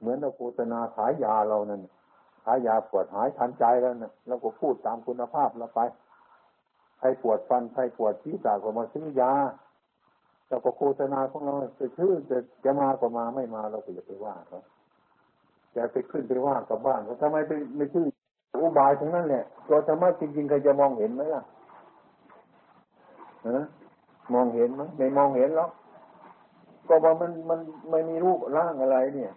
เหมือนเราโฆษณาขายยาเรานั่นขายยาปวดหายทันใจแล้วนะเราก็พูดตามคุณภาพเราไปใครปวดฟันใครปวดที่ตาก็มาซื้อยาเราก็โฆษณาของเราจะชื่อจะจะมาก็มาไม่มาเราก็อย่าไปว่าเขาจะไปขึ้นไปว่ากับบ้านเขาทำไมไปไม่ชื่ออุบายทั้งนั้นแหละตัวธรรมะจริงๆใครจะมองเห็นไหมล่ะนะมองเห็นไหมไม่มองเห็นหรอก ก็ว่ามันมันไม่มีรูปร่างอะไร เนี่ย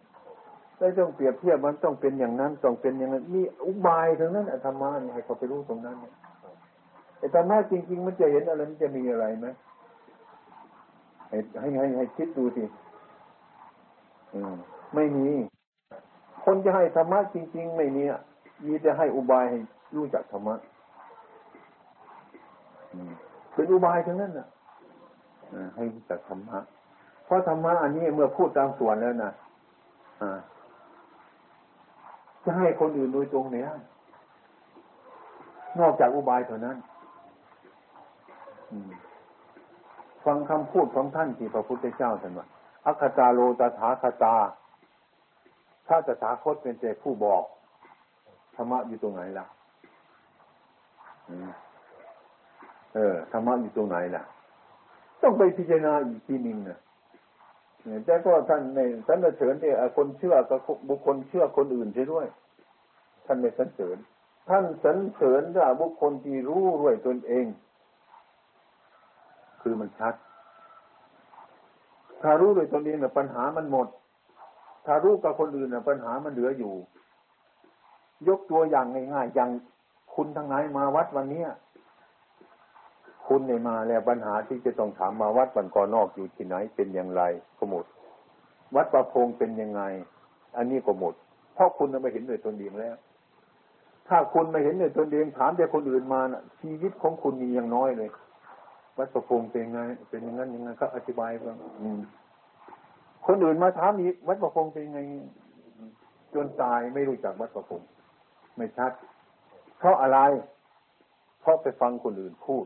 ไม่ต้องเปรียบเทียบมันต้องเป็นอย่างนั้นต้องเป็นอย่างนั้นมีอุบายทั้งนั้นธรรมะนี่ให้เขาไปรู้ตรงนั้นเนี่ยไอ้ธรรมะจริง ๆ มันจะเห็นอะไรมันจะมีอะไรไหมให้ให้ให้ให้คิดดูสิอืมไม่มี คนจะให้ธรรมะจริง ๆ ไม่มีอะมีจะให้อุบายให้รู้จักธรรมะเป็นอุบายทั้งนั้นอะให้รู้จักธรรมะ เพราะธรรมะอันนี้เมื่อพูดตามส่วนแล้วนะอ่าจะให้คนอื่นโดยตรงเนี่ยนอกจากอุบายเท่านั้นฟังคำพูดของท่านที่พระพุทธเจ้าท่านว่าอัคตาโลตถาคตา ถ้าตถาคตเป็นแต่ผู้บอกธรรมะอยู่ตรงไหนล่ะเออธรรมะอยู่ตรงไหนล่ะ ต้องไปพิจารณาอีกทีหนึ่งนะ แต่ก็ท่านในท่านเสริญเนี่ยคนเชื่อกับบุคคลเชื่อคนอื่นใช่ด้วย ท่านไม่สรรเสริญ ท่านสรรเสริญว่าบุคคลที่รู้ด้วยตนเอง คือมันชัด ถ้ารู้ด้วยตนเองเนี่ยปัญหามันหมด ถ้ารู้กับคนอื่นเนี่ยปัญหามันเหลืออยู่ ยกตัวอย่างง่ายๆอย่างคุณทั้งหลายมาวัดวันเนี้ย คุณในมาแล้วปัญหาที่จะต้องถามมาวัดบันกอนอกอยู่ที่ไหน เป็นอย่างไรก็หมด วัดประพงเป็นยังไง อันนี้ก็หมด เพราะคุณไม่เห็นด้วยตนเองแล้ว ถ้าคุณไม่เห็นด้วยตนเองถามแต่คนอื่นมานะชีวิตของคุณมีอย่างน้อยเลย วัดประพงเป็นไง เป็นอย่างนั้นอย่างนั้นก็อธิบายบ้าคนอื่นมาถามอีกวัดประพงเป็นไง จนตายไม่รู้จักวัดประพงไม่ชัด เพราะอะไร เพราะไปฟังคนอื่นพูด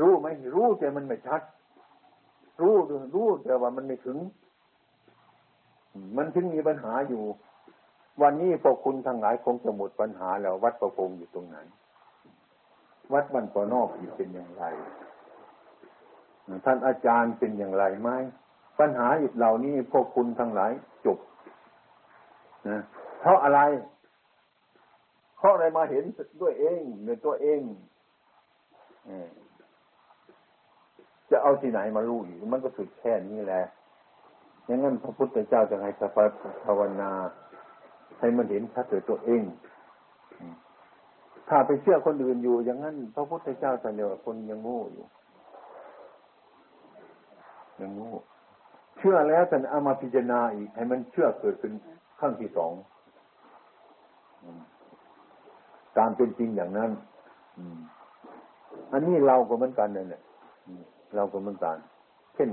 รู้ไหมรู้แต่มันไม่ชัด รู้รู้แต่ว่ามันไม่ถึง มันถึงมีปัญหาอยู่ วันนี้พวกคุณทั้งหลายคงจะหมดปัญหาแล้ว วัดประพงอยู่ตรงไหน วัดมันปอนอกเป็นอย่างไร ท่านอาจารย์เป็นอย่างไรไหมปัญหาอีกเหล่านี้พวกคุณทั้งหลายจบนะเพราะอะไร เพราะอะไรมาเห็นด้วยเองในตัวเอง จะเอาที่ไหนมารู้อีกมันก็สุดแค่นี้แหละอย่างนั้นพระพุทธเจ้าจะให้สัพภาวนา ให้มันเห็นชัดตัวตัวเอง ถ้าไปเชื่อคนอื่นอยู่ อย่างนั้น พระพุทธเจ้าจะเดียวคนยังโง่อยู่ ยังโง่เชื่อแล้วแต่เอามาพิจารณาอีก ให้มันเชื่อเกิดเป็นขั้นที่สองตามเป็นจริงอย่างนั้น อืม อันนี้เราก็เหมือนกันเนี่ยเราก็เหมือนกัน เช่น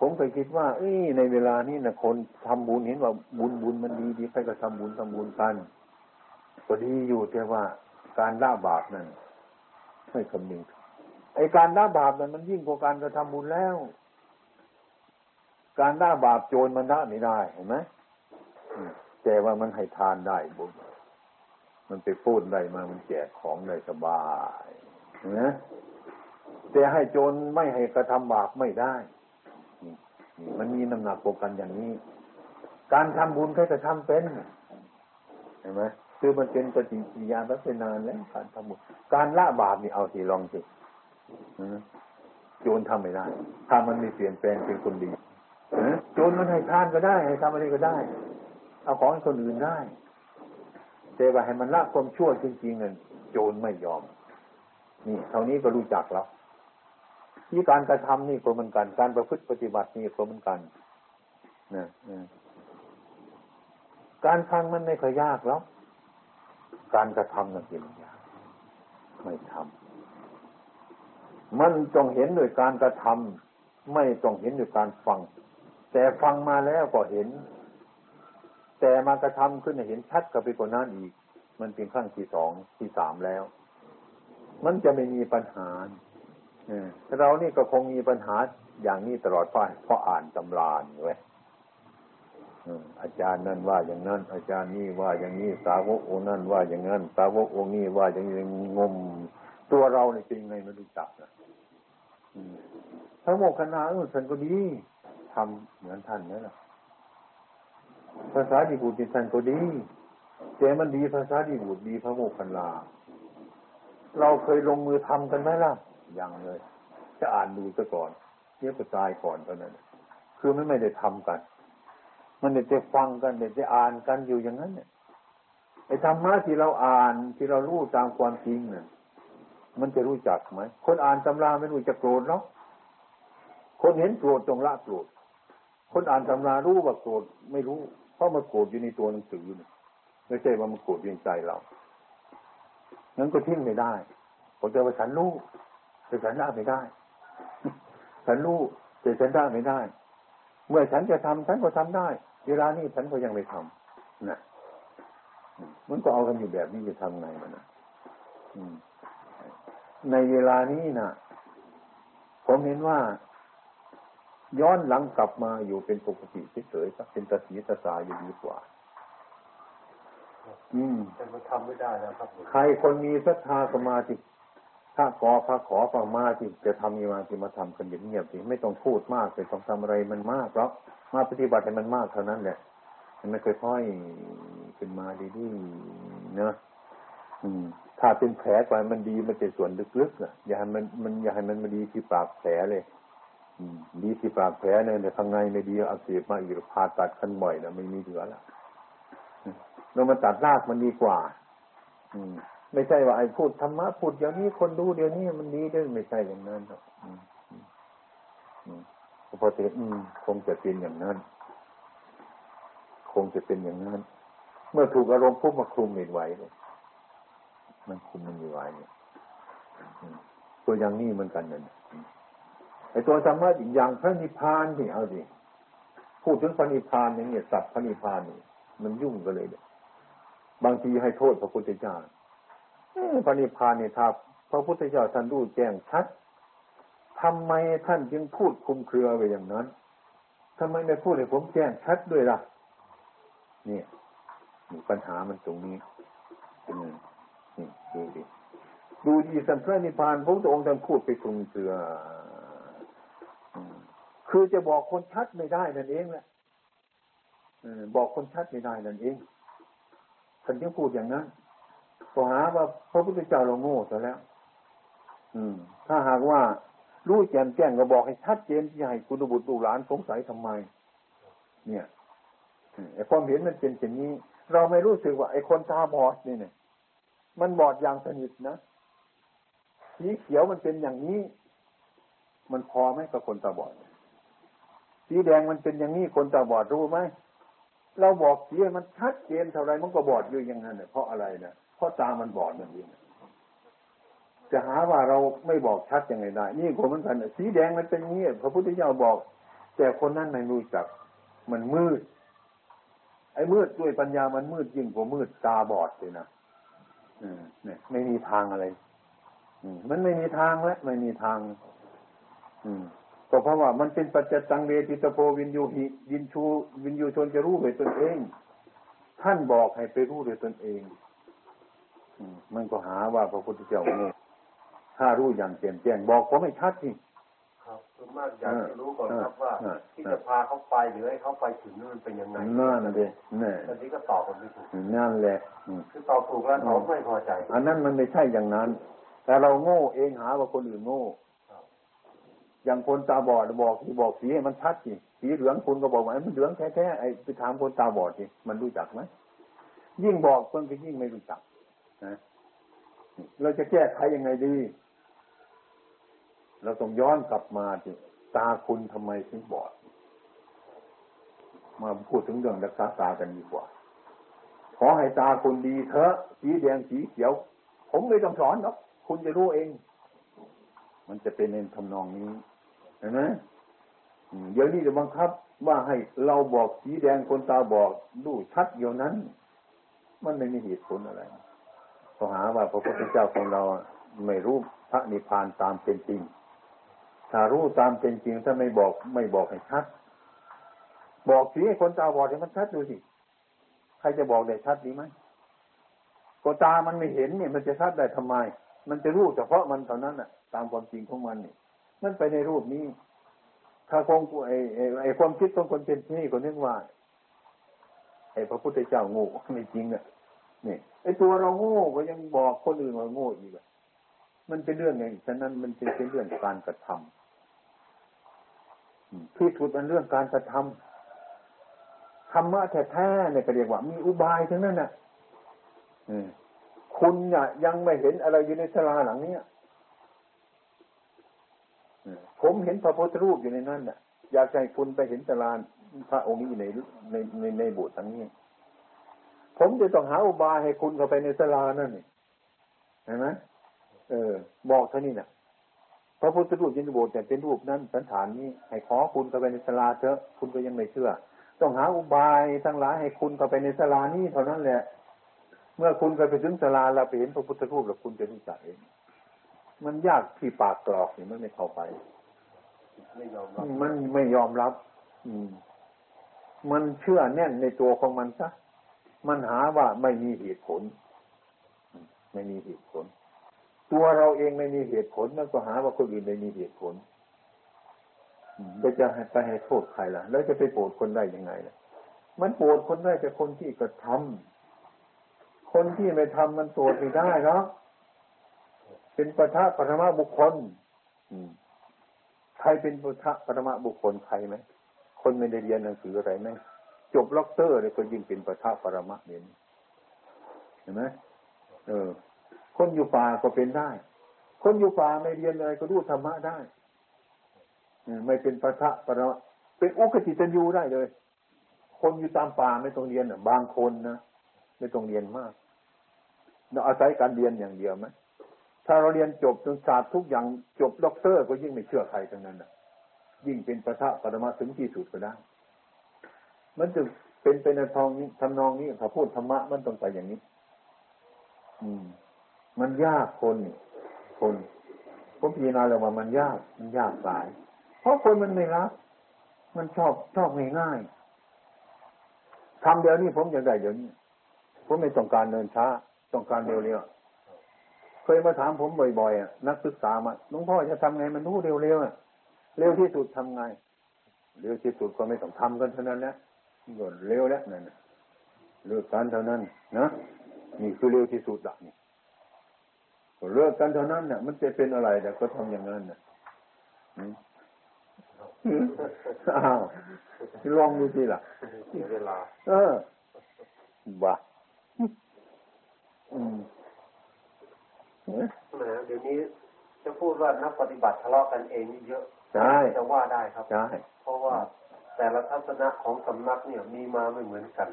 ผมเคยคิดว่า เอ้ในเวลานี้นะคนทำบุญเห็นว่าบุญบุญมันดีดีใครก็ทำบุญทำบุญกันก็ดีอยู่แต่ว่าการละบาปนั้นไม่คำนึงไอการละบาปนั้นมันยิ่งกว่าการกระทำบุญแล้ว การละบาปโจรมันละไม่ได้เห็นไหมแต่ว่ามันให้ทานได้บุญมันไปพูดได้มามันแจกของได้สบาย นะแต่ให้โจรไม่ให้กระทำบาปไม่ได้มันมีน้ำหนักโกกันอย่างนี้ การทำบุญแค่จะทำเป็นเห็นไหมคือมันเป็นปฏิกิริยาตั้งแต่นานแล้วการทำบุญการละบาปนี่เอาสิลองสิโจรทำไม่ได้ ถ้ามันไม่เปลี่ยนแปลงเป็นคนดีโจรมันให้ทานก็ได้ ให้ทำอะไรก็ได้ เอาของคนอื่นได้แต่ว่าให้มันละความชั่วจริงๆเงินโจรไม่ยอม นี่เท่านี้ก็รู้จักแล้วที่การกระทำนี่ก็เหมือนกันการประพฤติปฏิบัตินี่ก็เหมือนกันนะการฟังมันไม่ค่อยยากแล้ว การกระทำนั่นเป็นยากไม่ทำมันต้องเห็นโดยการกระทำไม่ต้องเห็นโดยการฟัง แต่ฟังมาแล้วก็เห็น แต่มากระทำขึ้นเห็นชัดกับไปกว่านั้นอีก มันเป็นขั้นที่สองที่สามแล้ว มันจะไม่มีปัญหาเรานี่ก็คงมีปัญหาอย่างนี้ตลอดไปเพราะอ่านตำราเว้ยอาจารย์นั่นว่าอย่างนั้น อาจารย์นี่ว่าอย่างนี้สาวกองนั่นว่าอย่างนั้น สาวกองนี้ว่าอย่างนี้งม ตัวเราเนี่ยเป็นไงไม่รู้จักนะพระโมคคัลลาออท่านก็ดีทำเหมือนท่านนั่นแหละภาษาดีบุตรท่านก็ดีแต่มันดีภาษาดีบุตรดีพระโมคคัลลา เราเคยลงมือทำกันไหมล่ะ ยังเลย จะอ่านดูซะก่อนเนี้ยก็ตายก่อนเท่านั้น คือไม่ไม่ได้ทำกัน มันเด็จะฟังกันเด็จะอ่านกันอยู่อย่างนั้นเนี่ยไอ้ธรรมะที่เราอ่านที่เรารู้ตามความจริงเนี่ยมันจะรู้จักไหม คนอ่านตำราไม่รู้จะโกรธหรอกคนเห็นโกรธจงละโกรธ คนอ่านตำรารู้ว่าโกรธไม่รู้ เพราะมันโกรธอยู่ในตัวหนังสือนี่ไม่ใช่ว่ามันโกรธอยู่ในใจเรา นั้นก็ทิ้งไม่ได้ผมจะว่าฉันรู้แต่ฉันละไม่ได้ฉันรู้แต่ฉันละไม่ได้ เมื่อฉันจะทำฉันก็ทำได้ เวลานี้ฉันก็ยังไม่ทำนะมันก็เอากันอยู่แบบนี้จะทำไงมันนะในเวลานี้นะผมเห็นว่า ย้อนหลังกลับมาอยู่เป็นปกติเฉยๆสักเป็นตาสีตาสาอยู่ดีกว่า อืมแต่มันทำไม่ได้นะครับ ใครคนมีศรัทธาสมาธิถ้าขอพระขอพระมาที่จะทำมีมาที่มาทำกันเงียบๆสิไม่ต้องพูดมากเลยต้องทำอะไรมันมากหรอกมาปฏิบัติให้มันมากเท่านั้นแหละมันค่อยๆขึ้นมาดีๆเนาะอืมถ้าเป็นแผลไปมันดีมันจะส่วนลึกๆอะอย่าให้มันมันอย่าให้มันมาดีที่ปากแผลเลยอืมดีที่ปากแผลเนี่ยแต่ข้างในไม่ดีอักเสบมาอีกผ่าตัดขั้นบ่อยนะไม่มีเหลือละ เรามาตัดรากมันดีกว่า อืม ไม่ใช่ว่าไอ้พูดธรรมะพูดเดี๋ยวนี้คนดูเดี๋ยวนี้มันดีด้วยไม่ใช่อย่างนั้นหรอกพอเทศคงจะเป็นอย่างนั้น คงจะเป็นอย่างนั้น เมื่อถูกอารมณ์พุ่มาคลุมไม่ไหวเลยมันคุมมันไม่ไหวตัวอย่างนี้เหมือนกันนั่นไอ้ตัวธรรมะอีกอย่างพระนิพพานนี่เอาสิพูดถึงพระนิพพานอย่างเงี้ยสัตว์พระนิพพานนี่มันยุ่งกันเลยเนี่ย บางทีให้โทษพระพุทธเจ้าพระนิพพานเนี่ยถ้าพระพุทธเจ้าท่านรู้แจ้งชัดทำไมท่านจึงพูดคุมเครือไปอย่างนั้นทำไมไม่พูดให้ผมแจ้งชัดด้วยล่ะ เนี่ยปัญหามันตรงนี้อืมดูดิดูดีสัมพระนิพพานพระองค์ท่านพูดไปคุมเครือคือจะบอกคนชัดไม่ได้นั่นเองแหละบอกคนชัดไม่ได้นั่นเอง ท่านจึงพูดอย่างนั้นก็หาว่าพระพุทธเจ้าเราโง่ซะแล้ว อืม ถ้าหากว่ารู้แจ่มแจ้งก็บอกให้ชัดเจนที่ให้คุณบุตรลูกหลานสงสัยทำไม เนี่ยไอ้ความเห็นมันเป็นอย่างนี้ เราไม่รู้สึกว่าไอ้คนตาบอดนี่เนี่ย มันบอดอย่างสนิทนะสีเขียวมันเป็นอย่างนี้ มันพอไหมกับคนตาบอด สีแดงมันเป็นอย่างนี้คนตาบอดรู้ไหม เราบอกสีมันชัดเจนเท่าไรมันก็บอดอยู่อย่างนั้นเนี่ยเพราะอะไรนะเพราะตามันบอดนั่นเองจะหาว่าเราไม่บอกชัดยังไงได้ นี่คนมือนกันสีแดงมันเป็นเงี้ยพระพุทธเจ้าบอก แต่คนนั้นไม่รู้จัก มันมืด ไอ้มืดด้วยปัญญามันมืดยิ่งกว่ามืดตาบอดเลยนะอืมเนี่ยไม่มีทางอะไร อืมมันไม่มีทางแล้วไม่มีทาง อืม ก็เพราะว่ามันเป็นปัจจตังเวทิตโพวินยูหิวินชูวินยูชนจะรู้ด้วยตนเอง ท่านบอกให้ไปรู้ด้วยตนเองมันก็หาว่าพระพุทธเจ้าโง่ถ้ารู้อย่างแจ่มแจ้งบอกผมไม่ชัดสิครับส่วนมากอยากจะรู้ก่อนครับว่า ที่จะพาเขาไปหรือให้เขาไปถึงนั่นเป็นยังไงนั่นเลยนี่ตอนนี้ก็ตอบกันไม่ถูกนั่นแหละคือตอบถูกแล้วเขาไม่พอใจ อันนั้นมันไม่ใช่อย่างนั้น แต่เราโง่เองหาว่าคนอื่นโง่ อย่างคนตาบอดบอกที่บอกสีให้มันชัดสิสีเหลืองคุณก็บอกว่ามันเหลืองแท้ๆไอ้ไปถามคนตาบอดสิมันรู้จักไหมยิ่งบอกคนก็ยิ่งไม่รู้จักนะเราจะแก้ไขยังไงดี เราต้องย้อนกลับมาที่ตาคุณทำไมถึงบอด มาพูดถึงเรื่องรักษาตากันดีกว่า ขอให้ตาคุณดีเถอะสีแดงสีเขียว ผมไม่ต้องสอนหรอกคุณจะรู้เอง มันจะเป็นในทำนองนี้ เห็นไหมเดี๋ยวนี้จะบังคับว่าให้เราบอกสีแดงคนตาบอกดูชัดเดียวนั้น มันไม่มีเหตุผลอะไรก็หาว่าพระพุทธเจ้าของเราไม่รู้พระนิพพานตามเป็นจริง ถ้ารู้ตามเป็นจริงถ้าไม่บอกไม่บอกให้ชัด บอกสิให้คนตาบอดให้มันชัดดูสิ ใครจะบอกได้ชัดดีไหมก็ตามันไม่เห็นเนี่ย มันจะชัดได้ทำไม มันจะรู้เฉพาะมันเท่านั้นน่ะ ตามความจริงของมันเนี่ย มันไปในรูปนี้ ถ้าคงไอ้ไอ้ความคิดของคนเป็นนี่คนนึกว่าไอ้พระพุทธเจ้าโง่ไม่จริงอะนี่ไอ้ตัวเราโง่ก็ยังบอกคนอื่นว่าโง่อีกอะมันเป็นเรื่องไงฉะนั้นมันเป็นเรื่องการกระทำที่สุดมันเรื่องการกระทำธรรมะแท้ๆเนี่ยก็เรียกว่า มีอุบายทั้งนั้นน่ะคุณเนี่ยยังไม่เห็นอะไรอยู่ในสลาหลังเนี้ย ผมเห็นพระพุทธรูปอยู่ในนั้นน่ะ อยากให้คุณไปเห็นสลาพระองค์นี้ในในในในโบสถ์ทั้งนี้ ผมจะต้องหาอุบายให้คุณเข้าไปในสลานั่นนี่เห็นไหมเออ บอกเท่านี้น่ะ พระพุทธรูปยินโบสถ์แต่เป็นรูปนั้นสันฐานนี้ ให้ขอคุณเข้าไปในสลาเถอะคุณก็ยังไม่เชื่อ ต้องหาอุบายทั้งหลายให้คุณเข้าไปในสลานี้เท่านั้นแหละ เมื่อคุณไปถึงสลาเราไปเห็นพระพุทธรูปแล้วคุณจะรู้จักเอง มันยากที่ปากกรอกนี่มันไม่เข้าไป ไม่ยอมรับ มันไม่ยอมรับ อืม มันเชื่อแน่นในตัวของมันซะ มันหาว่าไม่มีเหตุผล ไม่มีเหตุผล ตัวเราเองไม่มีเหตุผลมันก็หาว่าคนอื่นไม่มีเหตุผลเราจะให้ไปให้โทษใครล่ะ แล้วจะไปโกรธคนได้ยังไงล่ะ มันโกรธคนได้แต่คนที่กระทำคนที่ไม่ทำมันโกรธไม่ได้หรอก เป็นปะทะปรมาบุคคลใครเป็นปะทะปรมาบุคคลใครไหมคนไม่ได้เรียนหนังสืออะไรไหมจบด็อกเตอร์เลยก็ยิ่งเป็นปะทะปรมาเนี่ยเห็นไหมเออ คนอยู่ป่าก็เป็นได้ คนอยู่ป่าไม่เรียนอะไรก็รู้ธรรมะได้ไม่เป็นปทปรมะเป็นอุคฆฏิตัญญูได้เลย คนอยู่ตามป่าไม่ต้องเรียนอะบางคนนะไม่ต้องเรียนมากเราอาศัยการเรียนอย่างเดียวไหม ถ้าเราเรียนจบจนศาสตร์ทุกอย่างจบด็อกเตอร์ก็ยิ่งไม่เชื่อใครทั้งนั้นอะยิ่งเป็นประทะปรมาถึงที่สุดก็ได้ มันจะเป็นไปในทองนี้ทำนองนี้ถ้าพูดธรรมะมันต้องไปอย่างนี้ อืม มันยากคนคนผมพิจารณาแล้วว่ามันยาก มันยากหลาย เพราะคนมันไม่รัก มันชอบชอบง่ายๆทำเดี๋ยวนี้ผมอยากได้เดี๋ยวนี้ ผมไม่ต้องการเดินช้า ต้องการเร็วๆ เคยมาถามผมบ่อยๆอะนักศึกษามาหลวงพ่อจะทำไงมันรู้เร็วๆอะเร็วที่สุดทำไงเร็วที่สุดก็ไม่ต้องทำกันเท่านั้นนะก็เร็วแล้วนั่นเลิกกันเท่านั้นนะนี่คือเร็วที่สุดละนี่เลิกกันเท่านั้นเนี่ยมันจะเป็นอะไรแต่ก็ทำอย่างนั้นน่ะอ้าวลองดูสิล่ะเวลา เออบ้าอืม เดี๋ยวนี้จะพูดว่านักปฏิบัติทะเลาะกันเองนี่เยอะใช่จะว่าได้ครับใช่เพราะว่าแต่ละทัศนะของสำนักเนี่ยมีมาไม่เหมือนกัน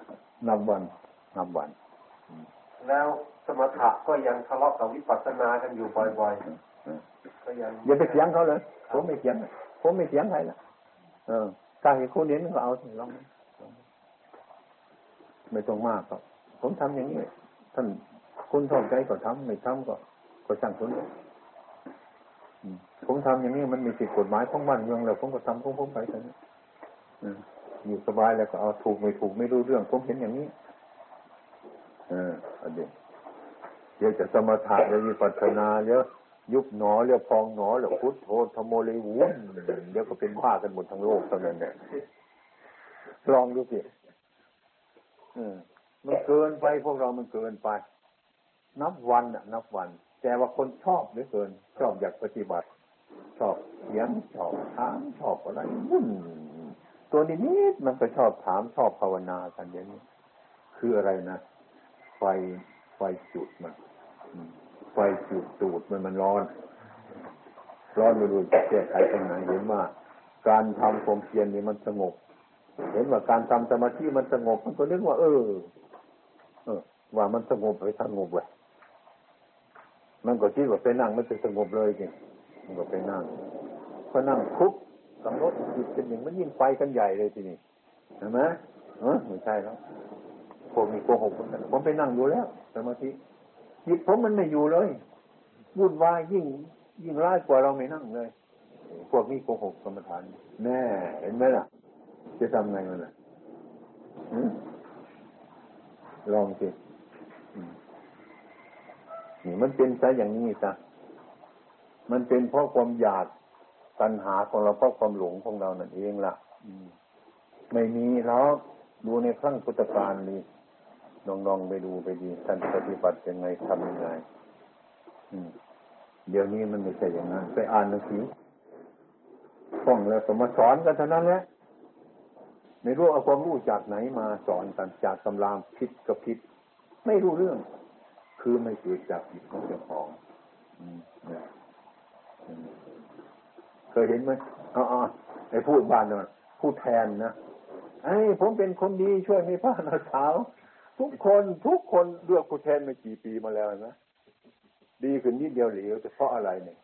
นับวันนับวัน แล้วสมถะก็ยังทะเลาะกับวิปัสสนากันอยู่บ่อยๆก็ยังอย่าไปเสียงเขาเลย ผมไม่เสียงผมไม่เสียงใครละเออถ้าเห็นคนเห็นก็เอาสิลองไม่ต้องมากครับ ผมทำอย่างนี้ท่านคุณชอบใจก็ทำไม่ทำก็ ก็ช่างคุณผมทำอย่างนี้มันมีสิทธิกฎหมายของบ้านเมืองแล้วผมก็ทำของผมไปแต่นี้อยู่สบายแล้วก็เอาถูกไม่ถูกไม่รู้เรื่องผมเห็นอย่างนี้เอออันเดียวเดี๋ยวจะสมถะเดี๋ยววิปัสสนาเยอะยุบหนอเรียพองหนอแล้วพุทโธธโมเลวุนเดี๋ยวก็เป็นว่ากันหมดทั้งโลกเท่านั้นเนี่ยลองดูสิมันเกินไปพวกเรามันเกินไป นับวันอะนับวัน แต่ว่าคนชอบเหลือเกินชอบอยากปฏิบัติ ชอบเสียงชอบถามชอบอะไรวุ่นตัวนี้นิดมันก็ชอบถามชอบภาวนากันอย่างนี้ คืออะไรนะไฟไฟจุดมันไฟจุดตูดมันมันร้อน ร้อนไม่รู้จะแก้ไขตรงไหนเห็นว่าการทำความเพียรนี่มันสงบ เห็นว่าการทำสมาธิมันสงบ มันก็นึกว่า เออ เออ ว่ามันสงบไปสงบเลย มันก็คิดว่าไปนั่งมันจะสงบเลยจริงมันก็ไปนั่งพอนั่งคุบกำหนดจิตเป็นอย่างมันยิ่งไปกันใหญ่เลยทีนี้เห็นไหมเออไม่ใช่แล้วผมมีโกหกกันผมไปนั่งอยู่แล้วสมาธิจิตผมมันไม่อยู่เลยวุ่นวายยิ่ง ยิ่งร้ายกว่าเราไม่นั่งเลย พวกนี้โกหกกรรมฐานแน่เห็นไหมล่ะ จะทำไงมันล่ะลองสิ นี่มันเป็นซะอย่างนี้จ้ะมันเป็นเพราะความอยากตัณหาของเราเพราะความหลงของเรานั่นเองล่ะไม่มีแล้วดูในครั้งพุทธกาลนี่ลองๆไปดูไปดีท่านปฏิบัติยังไงทำยังไงเดี๋ยวนี้มันไม่ใช่อย่างนั้นไปอ่านหนังสือท่องแล้วสมาสอนกันเท่านั้นแหละไม่รู้เอาความรู้จากไหนมาสอนกันจากตำรามผิดกับผิด ไม่รู้เรื่อง คือไม่เกิดจากผิดของเจ้าของเคยเห็นไหมอ๋อไอ้พูดบ้านน่ะพูดแทนนะไอ้ผมเป็นคนดีช่วยไม่พ้านาสาว ทุกคนทุกคนเลือกผู้แทนมากี่ปีมาแล้วนะดีขึ้นนิดเดียวเหลวแต่เพราะอะไรเนี่ย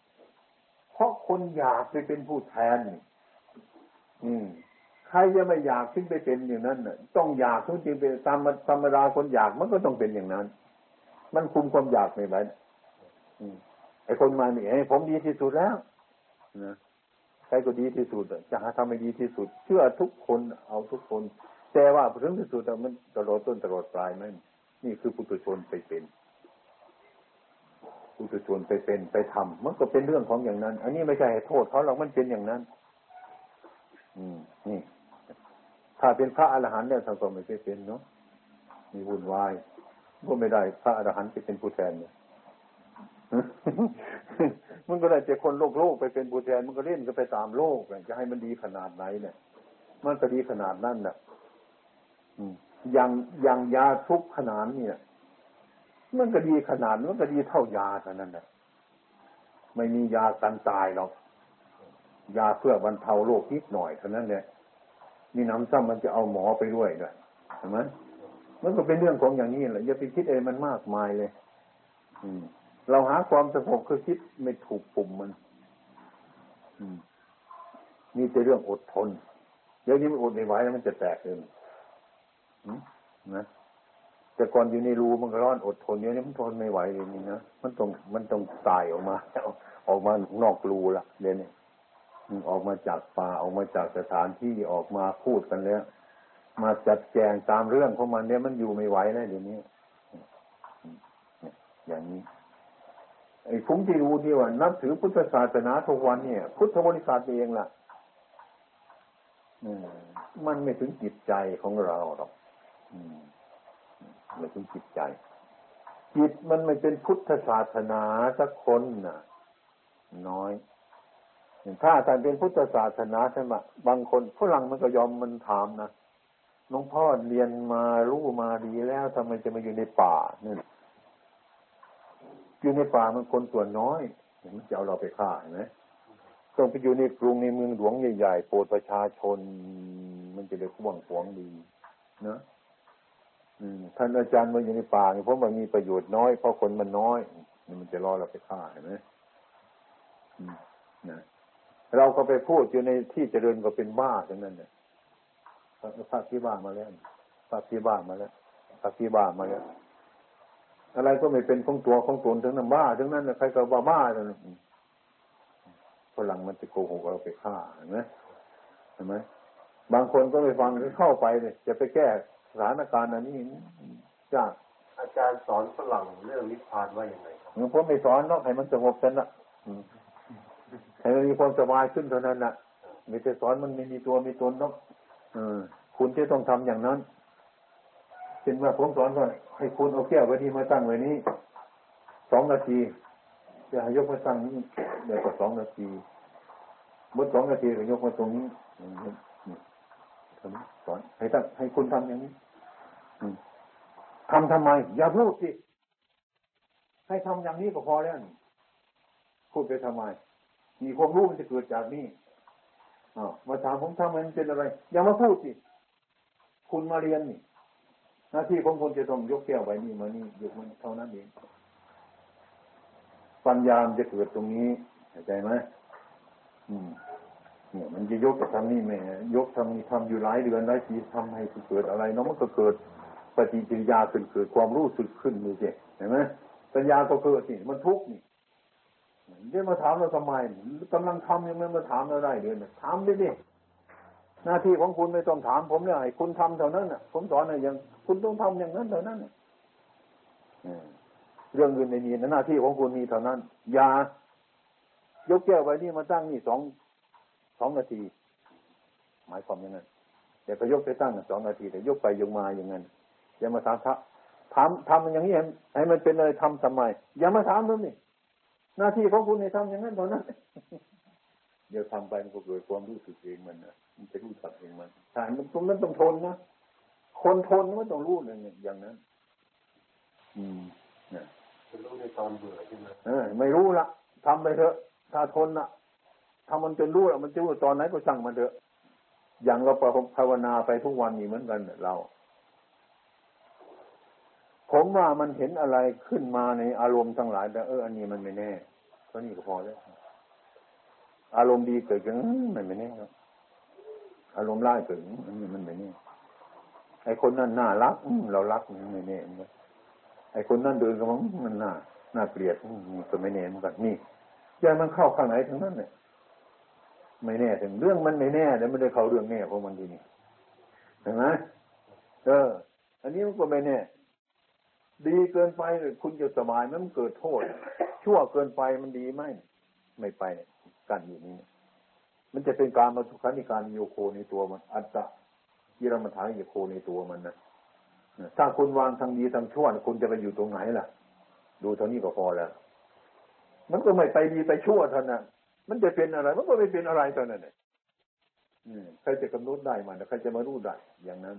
เพราะคนอยากไปเป็นผู้แทนอืมใครจะไม่อยากขึ้นไปเป็นอย่างนั้นน่ะ ต้องอยากทุกจริงเป็นตามธรรมดาคนอยากมันก็ต้องเป็นอย่างนั้น มันคุมความอยากไม่ไหวไอ้คนมาเนี่ยไอ้ผมดีที่สุดแล้วนะใครก็ดีที่สุดจะหาทำให้ดีที่สุด เชื่อทุกคนเอาทุกคน แต่ว่าถึงที่สุดมันตลอดต้นตลอดปลายไหมนี่คือปุถุชนไปเป็นปุถุชนไปเป็นไปทำมันก็เป็นเรื่องของอย่างนั้น อันนี้ไม่ใช่โทษเขาหรอกมันเป็นอย่างนั้น อืม นี่ ถ้าเป็นพระอรหันต์เนี่ยท่านก็ไม่ใช่เป็นเนาะมีวุ่นวาย ก็ไม่ได้พระอรหันต์จะเป็นผู้แทนเนี่ยมันก็ได้แต่คนโลกโลกไปเป็นผู้แทน มันก็เล่นก็ไปตามโลกจะให้มันดีขนาดไหนเนี่ย มันก็ดีขนาดนั้นน่ะอย่างอย่างยาทุกขนาดเนี่ย มันก็ดีขนาดมันก็ดีเท่ายาเท่านั้นแหละไม่มียากันตายหรอกยาเพื่อบรรเทาโรคนิดหน่อยเท่านั้นแหละนี่น้ำซ้ำมันจะเอาหมอไปด้วยด้วยใช่ไหม มันก็เป็นเรื่องของอย่างนี้แหละอย่าไปคิดเองมันมากมายเลย อืม เราหาความสงบคือคิดไม่ถูกปุ่มมันนี่จะเรื่องอดทนเดี๋ยวนี้มันอดไม่ไหวแล้วมันจะแตกเองนะแต่ก่อนอยู่ในรูมันก็ร้อนอดทนเดี๋ยวนี้มันทนไม่ไหวเลยนี่นะมันต้องมันต้องตายออกมาออกมานอกรูละเดี๋ยวนี้ออกมาจากป่าออกมาจากสถานที่ออกมาพูดกันแล้ว มาจัดแจงตามเรื่องของมันเนี่ยมันอยู่ไม่ไหวแล้วเดี๋ยวนี้ อย่างนี้ไอ้คุ้มที่รู้ที่ว่านับถือพุทธศาสนาทุกวันเนี่ย พุทธบริษัทเองล่ะมันไม่ถึงจิตใจของเราหรอกไม่ถึงจิตใจ จิตมันไม่เป็นพุทธศาสนาสักคนน่ะ น้อยถ้าท่านเป็นพุทธศาสนาใช่ไหมบางคนฝรั่งมันก็ยอมมันถามนะ น้องพ่อเรียนมารู้มาดีแล้วทำไมจะมาอยู่ในป่านี่อยู่ในป่ามันคนส่วนน้อยมันจะเอาเราไปฆ่าเห็นไหมต้องไปอยู่ในกรุงในเมืองหลวงใหญ่ๆโปรดประชาชน มันจะได้ขวงขวงดีนะท่านอาจารย์มาอยู่ในป่าเพราะมันมีประโยชน์น้อยเพราะคนมันน้อยมันจะรอเราไปฆ่าเห็นไหมนะเราก็ไปพูดอยู่ในที่เจริญก็เป็นบ้าทั้งนั้นเนี่ย พระที่บ้ามาแล้วพระที่บ้ามาแล้วพระที่บ้ามาแล้ว อะไรก็ไม่เป็นของตัวของตนถึงนั้นบ้าถึงนั้นใครก็บ้าบ้าทั้งนั้นฝรั่งมันจะโกหกเราไปฆ่าเห็นไหมเห็นไหมบางคนก็ไม่ฟังก็เข้าไปเลยจะไปแก้สถานการณ์อันนี้ยากอาจารย์สอนฝรั่งเรื่องนิพพานว่าอย่างไรครับผมไม่สอนนอกให้มันสงบกันนะให้มันมีความสบายขึ้นเท่านั้นนะไม่ใช่สอนมันไม่มีตัวมีตนนอก คุณจะต้องทำอย่างนั้นเช่นว่าผมสอนว่าให้คุณเอาแก้วไว้ที่มาตั้งไว้นี้สองนาทีจะให้ยกมาตั้งนี้เดี๋ยวก็สองนาทีเมื่อสองนาทีก็ยกมาตรงนี้สอนให้ตั้งให้คุณทำอย่างนี้ทำทำไม อย่าพูดสิให้ทำอย่างนี้ก็พอแล้วพูดไปทำไม มีความรู้มันจะเกิดจากนี้ มาถามผมทำมันเป็นอะไร อย่ามาพูดสิคุณมาเรียนนี่หน้าที่ของคนจะต้องยกแก้วไว้นี่มานี่ยกมันเท่านั้นเองปัญญามจะเกิดตรงนี้เข้าใจไหมอืมเนี่ยมันจะยกกับทำนี่ไหมยกทำนี่ทำอยู่หลายเดือนหลายปีทำให้เกิดอะไรเนาะมันก็เกิดปฏิจิยาขึ้นเกิดความรู้สึกขึ้นดูสิเห็นไหมปัญญาก็เกิดนี่มันทุกข์นี่ เดี๋ยวมาถามเราทำไมกำลังทำยังไม่มาถามเราได้เดือนถามดิดิหน้าที่ของคุณไม่ต้องถามผมเนี่ยให้คุณทำเท่านั้นน่ะ ผมสอนอะไรอย่าง คุณต้องทำอย่างนั้นเท่านั้นเรื่องอื่นในนี้หน้าที่ของคุณมีเท่านั้น อย่ายกแก้วไว้นี่มาตั้งนี่สองสองนาที หมายความอย่างนั้นอย่าไปยกไปตั้งสองนาที แต่ยกไปยกมาอย่างนั้นอย่ามาถามถามทำอย่างนี้ให้มันเป็นอะไรทำทำไม อย่ามาถามนั่นนี่ หน้าที่ของคุณในทำอย่างนั้นเท่านั้นเดี๋ยวทำไปมันก็เกิดความรู้สึกเองมันนะมันจะรู้สักเองมันใช่มันตรงนั้นต้องทนนะคนทนมันต้องรู้เลยอย่างนั้น อืมเนี่ยรู้ในตอนเบื่อใช่ไหมเออไม่รู้ละทำไปเถอะ ถ้าทนละถ้ามันเป็นรู้แล้วมันจะรู้ตอนไหนก็สั่งมันเถอะ อย่างเราภาวนาไปทุกวันนี้เหมือนกันเรา ผมว่ามันเห็นอะไรขึ้นมาในอารมณ์ทั้งหลายแต่เอออันนี้มันไม่แน่ก็นี่ก็พอแล้วอารมณ์ดีเกิดขึ้นมันไม่แน่ครับอารมณ์ร้ายเกิดอันนี้มันไม่แน่ไอ้คนนั้นน่ารักเรารักมันไม่แน่ไอ้คนนั้นเดินก็มันมันน่าน่าเกลียดมันก็ไม่แน่เหมือนกันนี่ยังมันเข้าข้างไหนทั้งนั้นเนี่ยไม่แน่ถึงเรื่องมันไม่แน่แต่ไม่ได้เข้าเรื่องแน่เพราะมันทีนี่เห็นไหมเออ อันนี้มันก็ไม่แน่ ดีเกินไปคุณจะสบายมันเกิดโทษ ชั่วเกินไปมันดีไหมไม่ไปกันอยู่นี้ มันจะเป็นการมาทุกขันิการโยโคในตัวมัน อัตตะยิรมัฐานโยโคในตัวมันนะถ้าคุณวางทางดีทางชั่วคุณจะไปอยู่ตรงไหนล่ะ ดูเท่านี้ก็พอแล้ว มันก็ไม่ไปดีไปชั่วเท่านั้นมันจะเป็นอะไร มันก็ไม่เป็นอะไรเท่านั้นเลยใครจะกำหนดได้มันใครจะมารู้ได้อย่างนั้น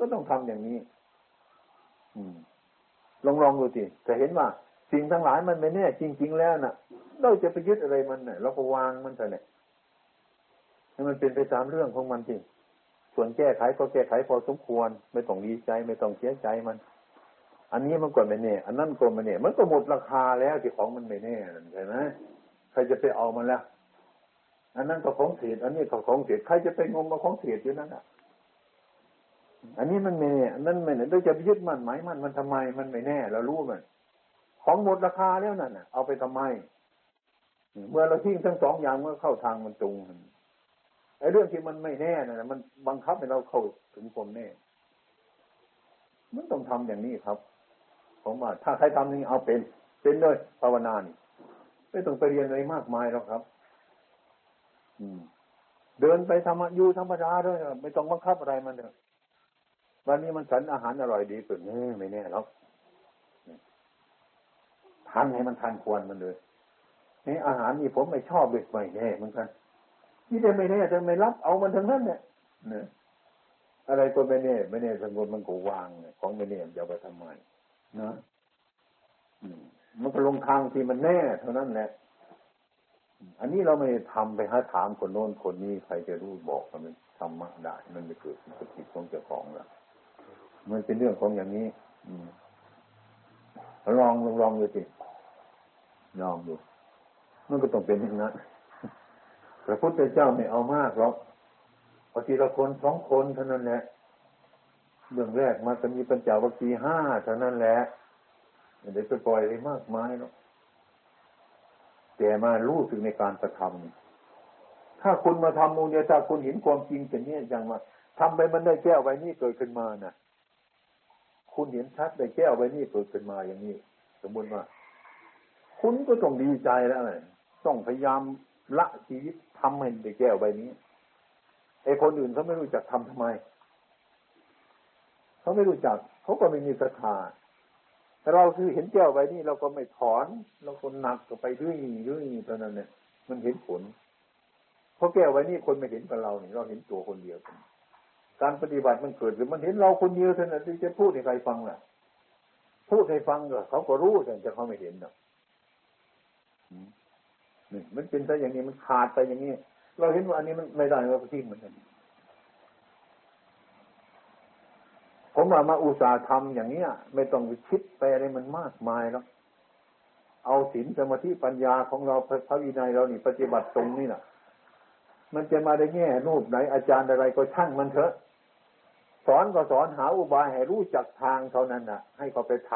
ก็ต้องทำอย่างนี้ อืม ลองลองดูสิจะเห็นว่า สิ่งทั้งหลายมันไม่แน่ จริง ๆ แล้วน่ะ เราจะไปยึดอะไรมันเนี่ยเราก็วางมันไปเนี่ยให้มันเป็นไปตามเรื่องของมันจริงส่วนแก้ไขก็แก้ไขพอสมควร ไม่ต้องดีใจไม่ต้องเสียใจมัน อันนี้มันก็ไม่แน่ อันนั้นก็ไม่แน่ มันก็หมดราคาแล้วที่ของมันไม่แน่ใช่ไหมใครจะไปเอามันแล้วอันนั้นก็ของเสียอันนี้ก็ของเสียใครจะไปงมมาของเสียอยู่นั่นอะ อันนี้มันไม่แน่นั่นไม่แน่เราจะไปยึดมันหมายมันมันทำไม มันไม่แน่ เรารู้มัน ของหมดราคาแล้วนั่นน่ะ เอาไปทำไม เมื่อเราทิ้งทั้งสองอย่างเมื่อเข้าทางมันตรงไอ้เรื่องที่มันไม่แน่น่ะมันบังคับให้เราเข้าถึงความแน่ มันต้องทำอย่างนี้ครับ ผมว่าถ้าใครทำนี้เอาเป็น เป็นเลยภาวนานี่ไม่ต้องไปเรียนอะไรมากมายหรอกครับ อืม เดินไปธรรมยูธรรมดาด้วยไม่ต้องบังคับอะไรมันเลย วันนี้มันฉันอาหารอร่อยดีสุดนี่ไม่แน่หรอกทานให้มันทานควรมันเลยนี่อาหารนี่ผมไม่ชอบเลยไม่แน่เหมือนกันนี่จะไม่แน่จะไม่รับเอามันทั้งนั้นเนี่ยนี่ยอะไรก็ไม่แน่ไม่แน่สังบมันก็วางเนี่ยของไม่แน่จะไปทำไมนะมันก็ลงทางที่มันแน่ เท่านั้นแหละอันนี้เราไม่ทำไปหาถามคนโน้นคนนี้ใครจะรู้บอกมันธรรมะได้มันไม่เกิดสติของเจ้าของแล้ว มันเป็นเรื่องของอย่างนี้ อืมลองลองลองดูสิลองดูมันก็ต้องเป็นอย่างนั้นพระพุทธเจ้าไม่เอามากหรอกพอทีละคนสองคนเท่านั้นแหละเรื่องแรกมาจะมีปัญจวัคคีห้าเท่านั้นแหละเดี๋ยวจะปล่อยอะไรมากมายหรอกแต่มารู้ถึงในการกระทำถ้าคุณมาทำมูลเนี่ยถ้าคุณเห็นความจริงเป็นนี้อย่างว่าทำไปมันได้แก้วใบนี้เกิดขึ้นมานะ่ะ คุณเห็นชัดได้แก้วใบนี้เกิดขึ้นมาอย่างนี้ สมมติว่า คุณก็ต้องดีใจแล้วไงต้องพยายามละชีวิตทำให้ได้แก้วใบนี้ไอ้คนอื่นเขาไม่รู้จักทำทำไมเขาไม่รู้จักเขาก็ไม่มีศรัทธาแต่เราคือเห็นแก้วใบนี้เราก็ไม่ถอน เราคนหนักก็ไปด้วยด้วยเท่านั้นเนี่ยมันเห็นผลเพราะแก้วใบนี้คนไม่เห็นกับเราเนี่ยเราเห็นตัวคนเดียวกัน การปฏิบัติมันเกิดขึ้นมันเห็นเราคนเดียวเท่านั้นที่จะพูดให้ใครฟังล่ะ พูดให้ฟังก็เขาก็รู้แต่เขาไม่เห็นหรอกนี่มันเป็นซะอย่างนี้มันขาดไปอย่างนี้เราเห็นว่าอันนี้มันไม่ได้เราทิ้งเหมือนกันผมว่ามาอุตสาห์ทำอย่างเนี้ย ไม่ต้องไปคิดไปอะไรมันมากมายแล้วเอาศีลสมาธิปัญญาของเราพระวินัยเรานี่ปฏิบัติตรงนี่แหละมันจะมาได้แง่รูปไหนอาจารย์อะไรก็ช่างมันเถอะ สอนก็สอนหาอุบายให้รู้จักทางเท่านั้นน่ะ ให้เขาไปท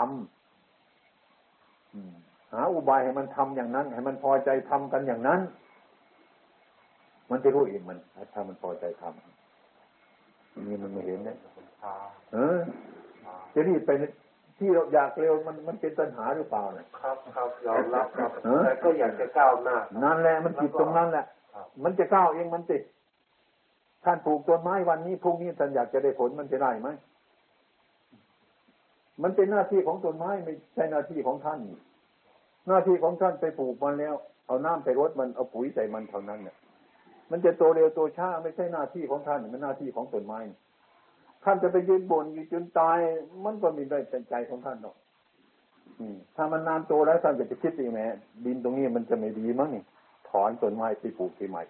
ำอืมหาอุบายให้มันทำอย่างนั้น ให้มันพอใจทำกันอย่างนั้น มันจะรู้เองมันถ้ามันพอใจทำนี่มันไม่เห็นนะเออจะรีบไปที่เราอยากเร็วมันมันเป็นปัญหาหรือเปล่าเนี่ยครับครับยอมรับครับแต่ก็อยากจะก้าวหน้านั่นแหละมันจิตตรงนั้นแหละมันจะก้าวเองมันติด ท่านปลูกต้นไม้วันนี้พรุ่งนี้ท่านอยากจะได้ผลมันจะได้ไหมมันเป็นหน้าที่ของต้นไม้ไม่ใช่หน้าที่ของท่าน หน้าที่ของท่านไปปลูกมันแล้ว เอาน้ำไปรดมันเอาปุ๋ยใส่มันเท่านั้นเนี่ยมันจะโตเร็วโตช้าไม่ใช่หน้าที่ของท่านมันหน้าที่ของต้นไม้ท่านจะไปยืนบ่นอยู่จนตาย มันก็มีได้ใจของท่านหรอกถ้ามันนานโตแล้วท่านจะไปคิดยังไงดินตรงนี้มันจะไม่ดีมั้งถอนต้นไม้ไปปลูกที่ใหม่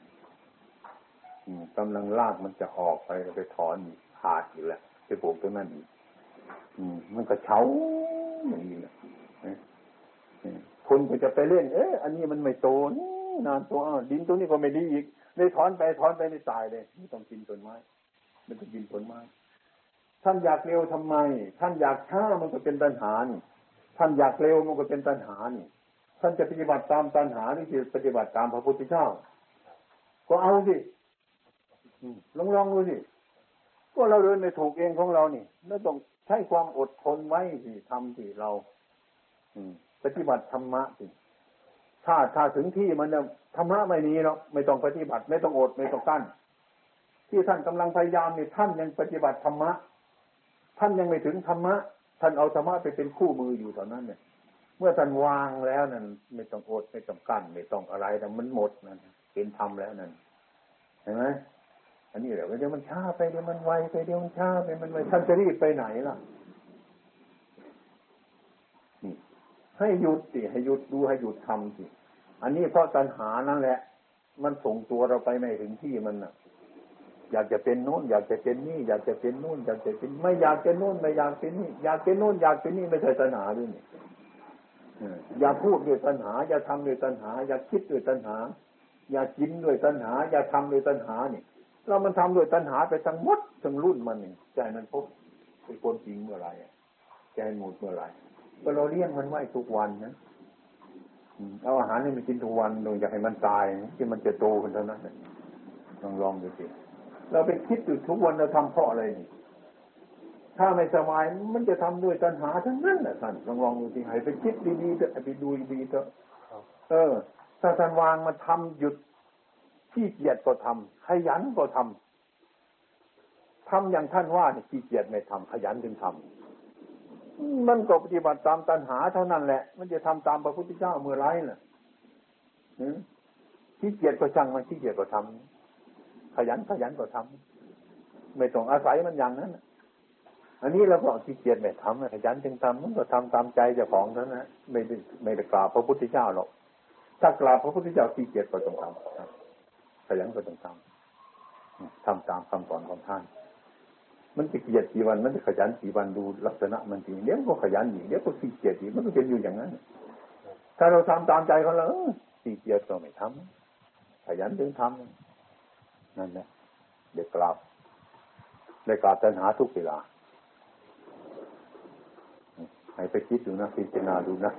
กำลังลากมันจะออกไปไปถอนขาดอยู่แล้วไปปลูกตรงนั้นอีกมันก็เฉาอย่างนี้แหละคนก็จะไปเล่น เอ๊ะอันนี้มันไม่โตนานตัวดินตรงนี้ก็ไม่ดีอีกเลยถอนไปถอนไปไม่ตายเลยไม่ต้องกินต้นไม้ไม่ต้องกินผลไม้ท่านอยากเร็วทำไม ท่านอยากช้ามันก็เป็นตัณหานี่ท่านอยากเร็วมันก็เป็นตัณหานี่ท่านจะปฏิบัติตามตัณหาหรือจะปฏิบัติตามพระพุทธเจ้า ก็เอาสิ ลองลองดูสิก็เราเดินไม่ถูกเองของเรานี่แล้วต้องใช้ความอดทนไว้สิทำสิเรา อืม ปฏิบัติธรรมะสิถ้าถ้าถึงที่มันธรรมะไม่มีเนาะไม่ต้องปฏิบัติ ไม่ต้องอดไม่ต้องกั้นที่ท่านกำลังพยายามเนี่ยท่านยังปฏิบัติธรรมะ ท่านยังไม่ถึงธรรมะ ท่านเอาธรรมะไปเป็นคู่มืออยู่ตอนนั้นเนี่ย เมื่อท่านวางแล้วนั่นไม่ต้องอดไม่ต้องกั้นไม่ต้องอะไรแต่มันหมดนั่นเป็นธรรมแล้วนั่นเห็นไหม อันนี้เดี๋ยวเดี๋ยวมันช้าไปเดี๋ยวมันไวไปเดี๋ยวมันช้าไปมันไวท่านจะรีบไปไหนล่ะนี่ให้หยุดสิให้หยุดดูให้หยุดทำสิอันนี้เพราะตัณหานั่นแหละ มันส่งตัวเราไปไม่ถึงที่มันน่ะ อยากจะเป็นโน้น อยากจะเป็นนี่ อยากจะเป็นโน้น อยากจะเป็นไม่อยากเป็นโน้นไม่อยากเป็นนี่ อยากเป็นโน้นอยากเป็นนี่ไม่ใช่ตัณหาด้วยนี่อย่าพูดด้วยตัณหา อย่าทำด้วยตัณหา อย่าคิดด้วยตัณหา อย่ากินด้วยตัณหา อย่าทำด้วยตัณหานี่ เรามันทำด้วยตัณหาไปทั้งหมดทั้งรุ่นมันนี่ใจมันพบเป็นคนจริงเมื่อไรใจหมดเมื่อไรก็เราเลี้ยงมันไว้ทุกวันนะเอาอาหารให้มันกินทุกวันโดยอยากให้มันตายที่มันจะโตขึ้นเท่านั้นลองลองดูสิเราไปคิดอยู่ทุกวันเราทำเพราะอะไรนี่ถ้าไม่สบายมันจะทำด้วยตัณหาทั้งนั้นแหละท่านลองลองดูสิให้ไปคิดดีๆเถอะไปดูดีๆเถอะเออ ถ้าท่านวางมาทำหยุด ขี้เกียจก็ทำขยันก็ทำทำอย่างท่านว่าเนี่ยขี้เกียจไม่ทำขยันถึงทำมันก็ปฏิบัติตามตัณหาเท่านั้นแหละ มันจะทำตามพระพุทธเจ้าเมื่อไรน่ะขี้เกียจก็ช่างมันขี้เกียจก็ทำขยันขยันก็ทำไม่ต้องอาศัยมันอย่างนั้นอันนี้เราก็ขี้เกียจไม่ทำขยันจึงทำมันก็ทำตามใจเจ้าของเท่านั้นไม่ได้ไม่ได้กราบพระพุทธเจ้าหรอกถ้ากราบพระพุทธเจ้าขี้เกียจก็ต้องทำ ขยันก็ต้องทำทำตามคำสอนของท่าน มันจะเกียดกี่วัน มันจะขยันกี่วันดูลักษณะมันจริงเดี๋ยวก็ขยันอีกเดี๋ยวก็ขี้เกียจอีกมันก็เป็นอยู่อย่างนั้น ถ้าเราทำตามใจเขาแล้วขี้เกียจก็ไม่ทำขยันถึงทำนั่นแหละเด็กกราบได้กราบตัณหาทุกเวลาให้ไปคิดดูนะพิจารณาดูนะ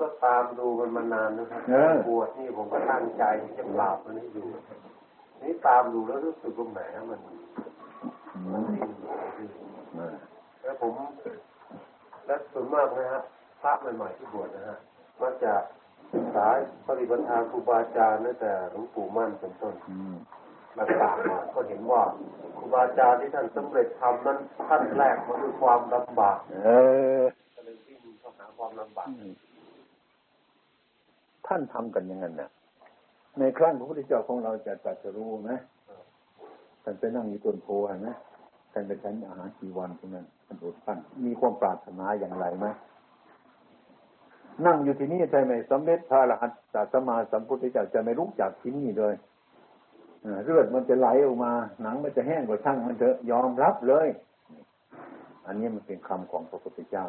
ก็ตามดูมันมานานนะครับบวชนี่ผมก็ตั้งใจจะปราบมันนี้อยู่นี่ตามดูแล้วรู้สึกว่าแหมมันแล้วผม และส่วนมากนะฮะพระใหม่ๆที่บวชนะฮะมาจากศึกษาปฏิบัติทางครูบาอาจารย์ตั้งแต่หลวงปู่มั่นเป็นต้นต่างๆก็เห็นว่าครูบาอาจารย์ที่ท่านสำเร็จทำนั้นท่านแรกมันคือความลำบากเออก็เลยวิ่งเข้าหาความลำบาก ท่านทำกันอย่างนั้นนะในครั้งพระพุทธเจ้าของเราจะตรัสรู้นะท่านไปนั่งอยู่ต้นโพห็นไหมท่านไปฉันอาหารกี่วันตรงนั้นท่านอดกั้นมีความปรารถนาอย่างไรไหมนั่งอยู่ที่นี่ใช่ไหมสมเด็จพระรหันตสมาสัมพุทธเจ้าจะไม่รู้จักที่นี่เลยเลือดมันจะไหลออกมา หนังมันจะแห้งกว่าช่างมันเถอะยอมรับเลย อันนี้มันเป็นคำของพระพุทธเจ้า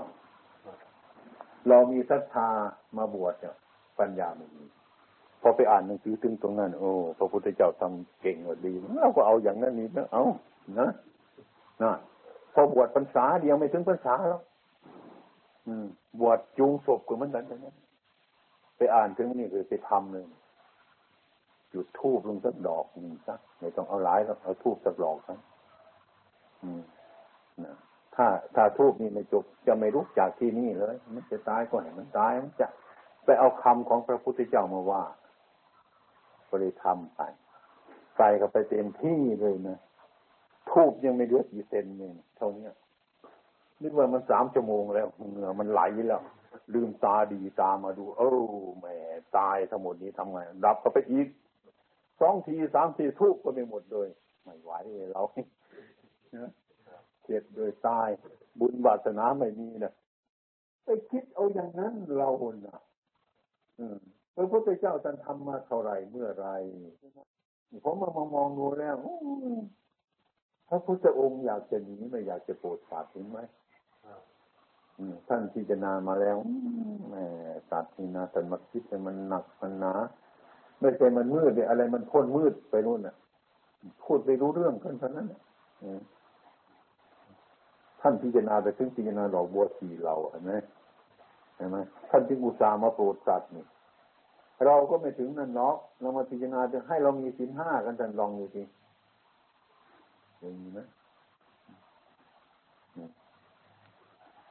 เรามีศรัทธามาบวชเนี่ย ปัญญาไม่มีพอไปอ่านหนังสือถึงตรงนั้น โอ้พระพุทธเจ้าทำเก่งกว่าดีเราก็เอาอย่างนั้นนี่นะเอานะนะพอบวชพรรษาเดียวไม่ถึงพรรษาแล้วอืมบวชจูงศพก็เหมือนกันนะไปอ่านถึงนี่คือไปทำเลยจุดทูบลงสักดอกหนึ่งสักไม่ต้องเอาหลายแล้วเอาทูบสักดอกสักถ้าถ้าทูบนี่ไม่จบจะไม่รู้จากที่นี่เลย มันจะตายก็เห็นมันตายมันจะ ไปเอาคำของพระพุทธเจ้ามาว่าก็เลยทำไปใส่เข้าไปเต็มที่เลยนะทูบยังไม่เลือกี่เซนเนี่ยเท่านี้นึกว่ามันสามชั่วโมงแล้วเหงื่อมันไหลแล้ว ลืมตาดีตามาดู เออแหมตายทั้งหมดนี้ทำไงดับก็ไปอีกสองทีสามทีทูบก็ไม่หมดเลยไม่ไหวเราเจ็บโดยตาย บุญวาสนาไม่มีนะไปคิดเอาอย่างนั้นเราน่ะ พระพุทธเจ้าท่านทำมาเท่าไรเมื่อไรผมมามามองดูแล้วพระพุทธองค์อยากจะหนีไม่อยากจะโปรดสัตว์ถึงไหมท่านพิจารณามาแล้วแหมสัตว์นี่นะแต่มาคิดให้มันหนักมันหนาไม่ใช่มันมืดเลยอะไรมันพ้นมืดไปนู่นน่ะ พูดไปรู้เรื่องกันเท่านั้นท่านพิจารณาไปถึงพิจารณาดอกบัวสีเราเห็นไหม เห็นไหมท่านจึงอุตส่าห์มาโปรดสัตว์นี่เราก็ไม่ถึงนั่นเนาะเรามาพิจารณาจะให้เรามีสินห้ากันท่านลองดูสิอย่างนี้ไหม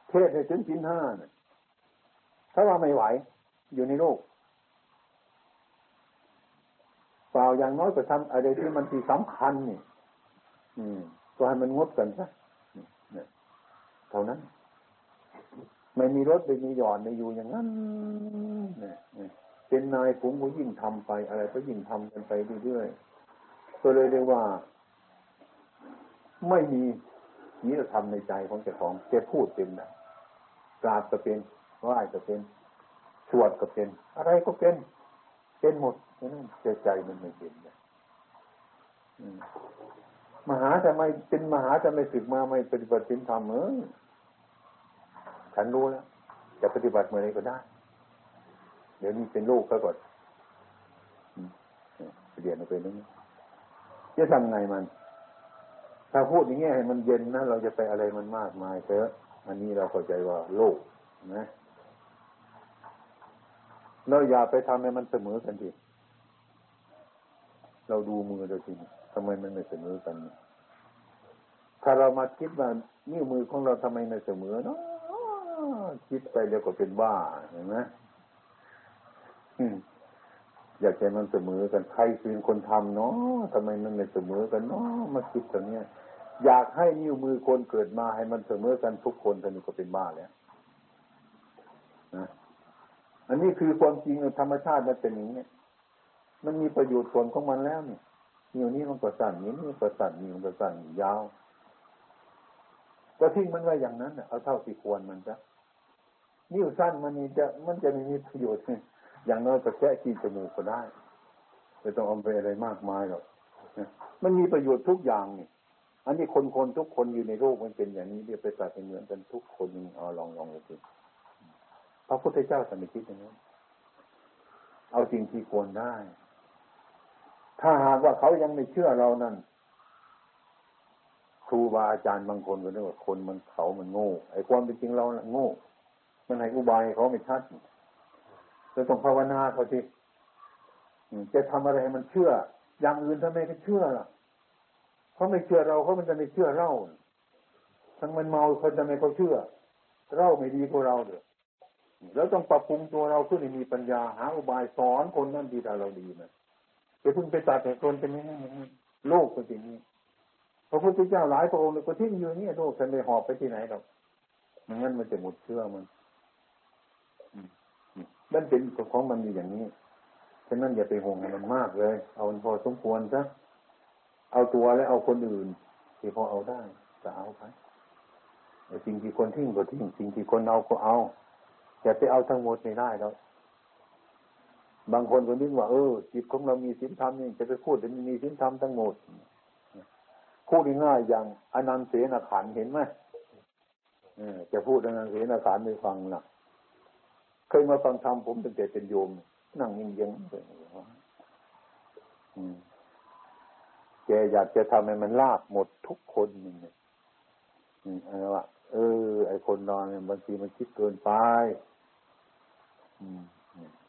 เทศให้ถึงสินห้าเนี่ยถ้าว่าไม่ไหว อยู่ในโลกเปล่าอย่างน้อยก็ทำอะไรที่มันที่สำคัญนี่ อืมก็ให้มันงดกันซะเท่านั้น ไม่มีรถไม่มีหย่อนไม่อยู่อย่างนั้นเนี่ยเป็นนายผมก็ยิ่งทำไป อะไรก็ยิ่งทำกันไปเรื่อยๆก็เลยเรียกว่า ไม่มีนีรธรรมในใจของเจ้าของจะพูดเป็นนะกราบก็เป็นไหว้ก็เป็นสวดก็เป็น อะไรก็เป็นเป็นหมดนั่นใจใจมันไม่เป็นนะมหาจะไม่เป็นมหาจะไม่สึกมาไม่ปฏิบัติธรรมเออ ฉันรู้แล้ว จะปฏิบัติเมื่อไรก็ได้ เดี๋ยวนี้เป็นลูกเขาก่อนเรียนเอาไปนั่นจะทำไงมัน ถ้าพูดอย่างเงี้ยให้มันเย็นนะเราจะไปอะไรมันมากมายเถอะอันนี้เราเข้าใจว่าโลกนะเราอย่าไปทำให้มันเสมอกันทีเราดูมือเราทีทำไมมันไม่เสมอกัน ถ้าเรามาคิดว่านิ้วมือของเราทำไมไม่เสมอเนาะ คิดไปเดี๋ยวก็เป็นบ้าเห็นไหมอยากให้มันเสมอกันใครเป็นคนทำเนาะทำไมมันไม่เสมอกันเนาะมาคิดตรงเนี้ยอยากให้นิ้วมือคนเกิดมาให้มันเสมอกันทุกคนตอนนี้ก็เป็นบ้าแล้วนะอันนี้คือความจริงธรรมชาติมันเป็นอย่างนี้มันมีประโยชน์ผลของมันแล้วเนี่ยนิ้วนี้มันก็สั้นนิ้วนี้ก็สั้นนิ้วมันก็สั้นยาว ก็ทิ้งมันไว้อย่างนั้นเอาเท่าที่ควรมันจ้ะ นิ้วสั้นมันนี่จะมันจะมีประโยชน์อย่างน้อยก็แค่กินจมูกก็ได้ไม่ต้องเอาไปอะไรมากมายหรอกมันมีประโยชน์ทุกอย่างนี่อันนี้คนคนทุกคนอยู่ในโลกมันเป็นอย่างนี้เรียกไปตัดเป็นเหมือนกันทุกคนเอาลองลองดูสิพระพุทธเจ้าสันนิษฐานอย่างนี้เอาจริงที่ควรได้ ถ้าหากว่าเขายังไม่เชื่อเรานั่นครูบาอาจารย์บางคนก็เรียกว่าคนมันเขามันโง่ไอ้ความเป็นจริงเราโง่ มันให้อุบายเขาไม่ชัดจะต้องภาวนาเขาทีจะทำอะไรให้มันเชื่อ อย่างอื่นทำไมก็เชื่อล่ะเขาไม่เชื่อเราเขามันจะไม่เชื่อเราทั้งมันเมาเขาจะไม่เขาเชื่อ เราไม่ดีกว่าเราเด้อแล้วต้องปรับปรุงตัวเราขึ้นให้มีปัญญาหาอุบายสอนคนนั่นดีแต่เราดีนะจะพิ่งไปตัดแต่คนเป็นนี้โลกเป็นอย่งนี้พระพุทธเจ้าหลายพระองค์เลยก็ทิ้งอยู่นี่โลกฉันไปหอบไปที่ไหนหรอกมันงั้นมันจะหมดเชื่อมัน มันเป็นของมันอยู่อย่างนี้ฉะนั้นอย่าไปห่วงมันมากเลย เอาพอสมควรซะเอาตัวแล้วเอาคนอื่นที่พอเอาได้จะเอาไปสิ่งที่คนทิ้งก็ทิ้งสิ่งที่คนเอาก็เอาอย่าไปเอาทั้งหมดไม่ได้แล้วบางคนก็นึกว่าเออจิตของเรามีสินธรรมนี่จะไปพูดถึงมีสินธรรมทั้งหมดพูดง่ายอย่างอนันต์เสนาขันเห็นไหมจะพูดอนันต์เสนาขันไปฟังนะ เคยมาฟังธรรมผมตั้งแต่เป็นโยม นั่งยิ่งยังเลยแกอยากจะทำให้มันลาบหมดทุกคนนี่เนี่ยอะไรวะเออ ไอคนนอนเนี่ยบางทีมันคิดเกินไป อืม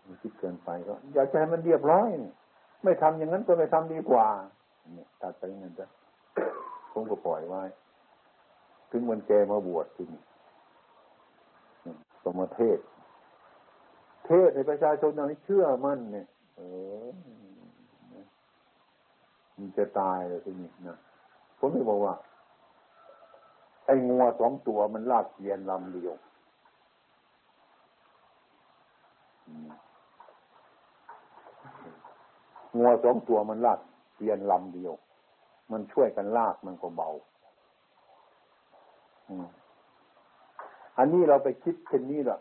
มันคิดเกินไปก็ อยากจะให้มันเรียบร้อยไม่ทำอย่างนั้นก็ไม่ทำดีกว่า เนี่ยตัดไปเงินจ้ะผมก็ปล่อยไว้ ถึงวันแกมาบวชจริงสมเทศ เทศในประชาชนตอนนี้เชื่อมั่นเนี่ยเออมันจะตายเลยทีนี้นะผมไม่บอกว่า ไอ้งัวสองตัวมันลากเกียนลำเดียวงัวสองตัวมันลากเกียนลำเดียว มันช่วยกันลากมันก็เบาอันนี้เราไปคิดเช่นนี้แหละ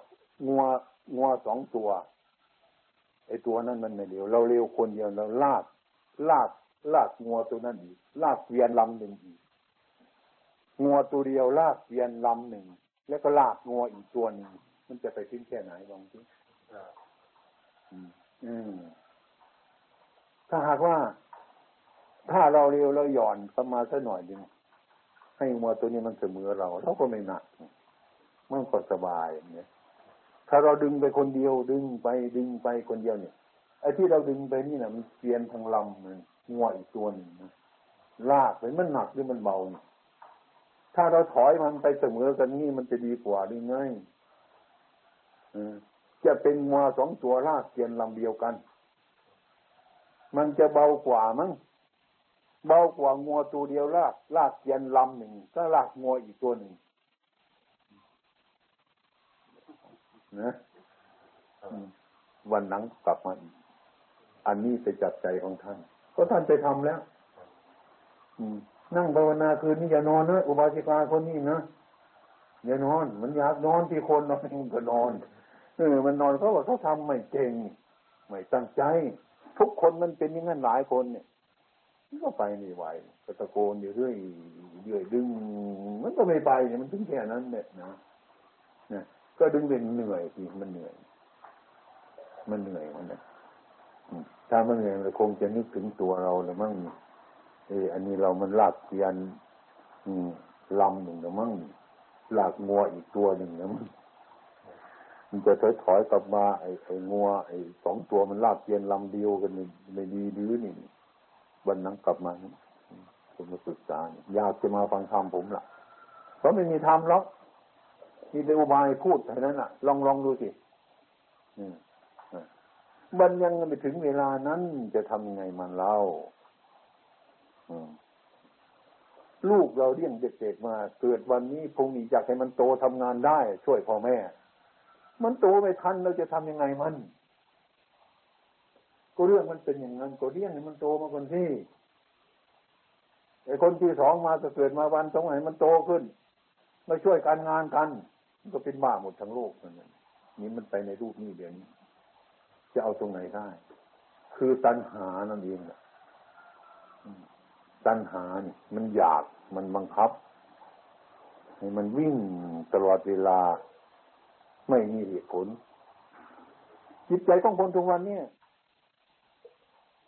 งัว งัวสองตัว ไอ้ตัวนั้นมันไม่เร็ว เราเร็วคนเดียวเราลาก ลาก ลากงัวตัวนั้นอีก ลากเกวียนลำหนึ่งอีก งัวตัวเดียวลากเกวียนลำหนึ่ง แล้วก็ลากงัวอีกตัวหนึ่ง มันจะไปทิ้งแค่ไหนลองสิอืมถ้าหากว่า ถ้าเราเร็วเราหย่อนประมาณสักหน่อยหนึ่งให้งัวตัวนี้มันเสมอเราเราก็ไม่หนักมันก็สบายอย่างเนี้ย ถ้าเราดึงไปคนเดียวดึงไปดึงไปคนเดียวเนี่ยไอ้ที่เราดึงไปนี่นะมันเปลี่ยนทางลำมันงัวอีกตัวหนึ่งนะลากไปมันหนักหรือมันเบาเนี่ยถ้าเราถอยมันไปเสมอกันนี่มันจะดีกว่าดีไงจะเป็นงัวสองตัวลากเปลี่ยนลำเดียวกัน มันจะเบากว่ามั้งเบากว่างัวตัวเดียวลากลากเปลี่ยนลำหนึ่งก็ลากงัวอีกตัวหนึ่ง นะวันหลังกลับมาอีกอันนี้ไปจับใจของท่าน ก็ท่านไปทำแล้วนั่งภาวนาคืนนี้อย่านอนนะอุบาสิกาคนนี้นะอย่านอน มันอยากนอนที่คนนอนก็นอนเออมันนอนเขาบอกเขาทำไม่เก่งไม่ตั้งใจ ทุกคนมันเป็นอย่างนั้นหลายคนเนี่ยก็ไปไม่ไหวก็ตะโกนอยู่เรื่อยเรื่อยดึง มันก็ไม่ไปเนี่ยมันถึงแค่นั้นเนี่ยนะนะ ก็ดึงเป็นเหนื่อยทีมันเหนื่อย มันเหนื่อยมันนะถ้ามันเหนื่อยมันคงจะนึกถึงตัวเราเลยมั้งเอออันนี้เรามันลากเทียนลำหนึ่งนะมั้งลากงัวอีกตัวหนึ่งนะมั้งมันจะถอยถอยกลับมาไอ้ไอ้งัวไอ้สองตัวมันลากเทียนลำเดียวกันไม่ดีหรือนี่วันนั้นกลับมาผมมาศึกษาอยากจะมาฟังธรรมผมล่ะเพราะไม่มีธรรมหรอก มีแต่อุบายพูดเท่านั้นอะ ลองลองดูสิมันยังไม่ถึงเวลานั้นจะทำยังไงมันเล่าลูกเราเลี้ยงเด็กๆมา เกิดวันนี้พงนี้อยากให้มันโตทำงานได้ ช่วยพ่อแม่ มันโตไม่ทันเราจะทำยังไงมัน ก็เรื่องมันเป็นอย่างนั้นก็เลี้ยงให้มันโตมาคนที่ไอ้คนที่สองมาจะเกิดมาวันตรงไหนมันโตขึ้นมาช่วยการงานกัน ก็เป็นบ้าหมดทั้งโลกนั่นนี่มันไปในรูปนี้เดี๋ยวนี้ จะเอาตรงไหนได้ คือตัณหานั่นเองตัณหาเนี่ยมันอยากมันบังคับให้มันวิ่งตลอดเวลา ไม่มีเหตุผล จิตใจของคนทุกวันเนี่ย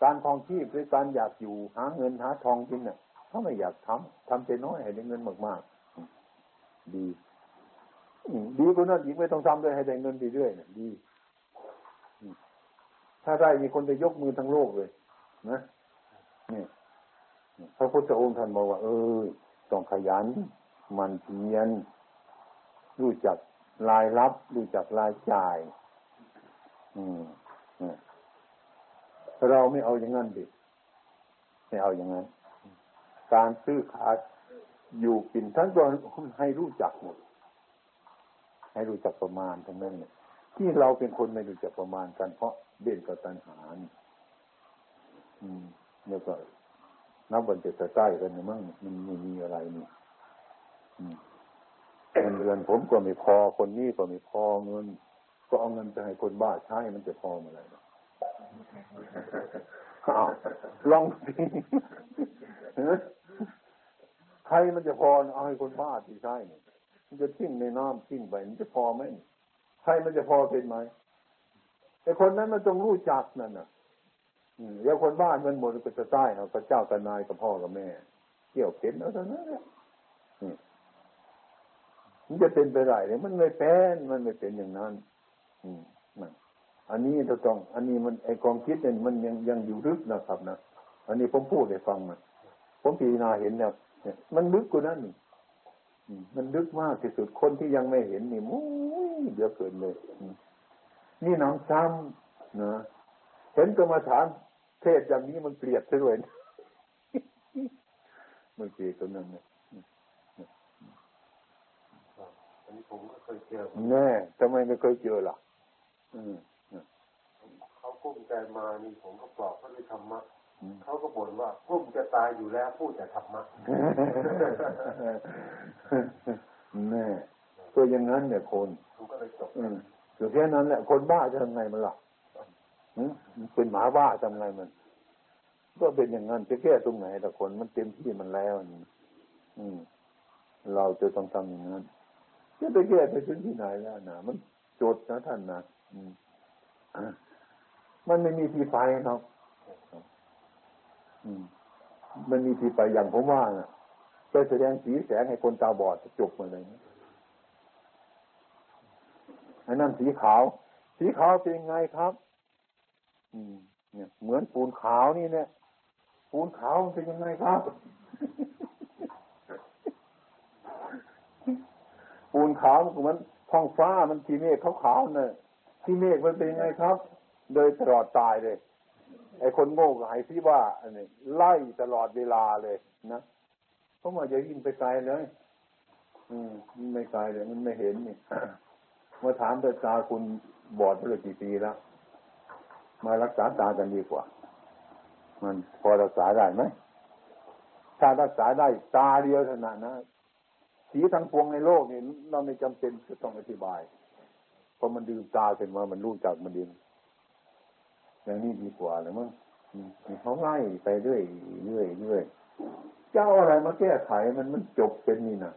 การทองชีพหรือการอยากอยู่หาเงินหาทองกินเนี่ยเขาไม่อยากทำทำใจน้อยให้ได้เงินมากๆ ดี ดีกว่านั้นอีกไม่ต้องทำด้วยให้ได้เงินไปเรื่อยๆเนี่ยดีถ้าได้มีคนไปยกมือทั้งโลกเลย นะนี่พระพุทธองค์ท่านบอกว่า เออต้องขยันมันเพียรรู้จักรายรับ รู้จักรายจ่าย อืมเราไม่เอาอย่างนั้นดิไม่เอาอย่างนั้น การซื้อขายอยู่กินทั้งตัวให้รู้จักหมด ให้รู้จักประมาณทั้งนั้นเนี่ยที่เราเป็นคนไม่รู้จักประมาณกัน เพราะเด่นกับตัณหาอืมแล้วก็นับวันจะใกล้กันมั้งมันไม่มีอะไรนี่เงินเดือนผมก็ไม่พอคนนี้ก็ไม่พอเงิน ก็เอาเงินไปให้คนบ้าใช้มันจะพอเมื่อไรอ้าวลองใครมันจะพอเอาให้คนบ้าที่ใช้เนี่ย มันจะทิ้งในน้ำทิ้งไปมันจะพอไหมใครมันจะพอเป็นไหมไอ้คนนั้นมันต้องรู้จักนั่นน่ะเดี๋ยวคนบ้านมันหมดก็จะใต้เอาพระเจ้าตนายกับพ่อกับแม่เกี่ยวเข็นเอาเท่านั้นแหละมันจะเป็นไปได้เลยมันไม่เป็นมันไม่เป็นอย่างนั้น อืมมันอันนี้เราต้อง อันนี้มันไอความคิดเนี่ยมันยังยังอยู่ลึกนะครับนะอันนี้ผมพูดให้ฟังมันผมพิจารณาเห็นเนี่ยมันลึกกว่านั้นนี่ มันลึกมากที่สุดคนที่ยังไม่เห็นนี่มุ้ยเยอะเกินเลยนี่น้องซ้ำนะเห็นกรรมฐานเทศอย่างนี้มันเกลียดซะด้วยมันเกลียดตัวนั้นเนี่ยอันนี้ผมก็เคยเจอแน่ทำไมไม่เคยเจอล่ะ อืมเขากุ้มใจมานี่ผมก็ปลอบเขาด้วยธรรมะ เขาก็บ่นว่ากุ้มจะตายอยู่แล้วพูดแต่ธรรมะแน่ตัวอย่างนั้นเนี่ยคนผมก็เลยจบอยู่แค่นั้นแหละคนบ้าจะทำไงมันล่ะเป็นหมาบ้าทำไงมัน ก็เป็นอย่างนั้นจะแก้ตรงไหนแต่คนมันเต็มที่มันแล้วนี่อืมเราจะต้องทำอย่างนั้นจะไปแก้ไปถึงที่ไหนแล้วนะมันโจทย์นะท่านนะอืมมันไม่มีที่ไปเนาะ มันมีที่ไปอย่างผมว่าน่ะไปแสดงสีแสงให้คนตาบอดจะจบมาเลยอันนั้นสีขาว สีขาวเป็นไงครับ อืม เนี่ย เหมือนปูนขาวนี่เนี่ย ปูนขาวเป็นยังไงครับ ปูนขาวมันท้องฟ้ามันทีเมฆขาวๆเนี่ยที่เมฆมันเป็นยังไงครับ โดยตลอดตายเลย ไอ้คนโง่ก็ให้พี่ว่าอันนี้ไล่ตลอดเวลาเลยนะเพราะว่าจะยิ่งไปไกลเลย อืมไม่ไกลเลย มันไม่เห็นนี่มาถามแต่ตาคุณบอดเมากี่ปีแล้วมารักษาตากันดีกว่า มันพอรักษาได้ไหมถ้ารักษาได้ตาเดียวเท่านั้นนะสีทั้งปวงในโลกนี่เราไม่จำเป็นจะต้องอธิบายเพอมันดื่มตาเสร็จมามันรู้จักมันดิน อย่างนี้ดีกว่าเลยมั้งเขาไล่ไปเรื่อยเรื่อยเรื่อยเจ้าอะไรมาแก้ไขมันมันจบเป็นนี่นะ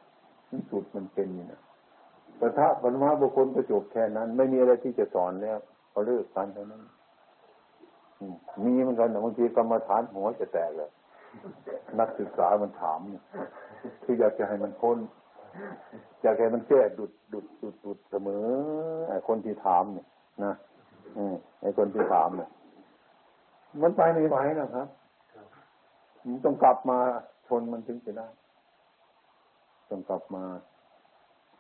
มันสุดมันเป็นนี่นะปะทะปัญหาบุคคลก็จบแค่นั้น ไม่มีอะไรที่จะสอนแล้วเขาเลิกกันเท่านั้นมีเหมือนกันบางทีกรรมฐานหัวจะแตกเลยนักศึกษามันถามคืออยากจะให้มันพ้นอยากให้มันแก้ดุดดุดดุดดุดเสมอไอ้คนที่ถามเนี่ยนะไอ้คนที่ถามเนี่ย มันไปไม่ไหวนะครับมันต้องกลับมาชนมันถึงจะได้ ต้องกลับมา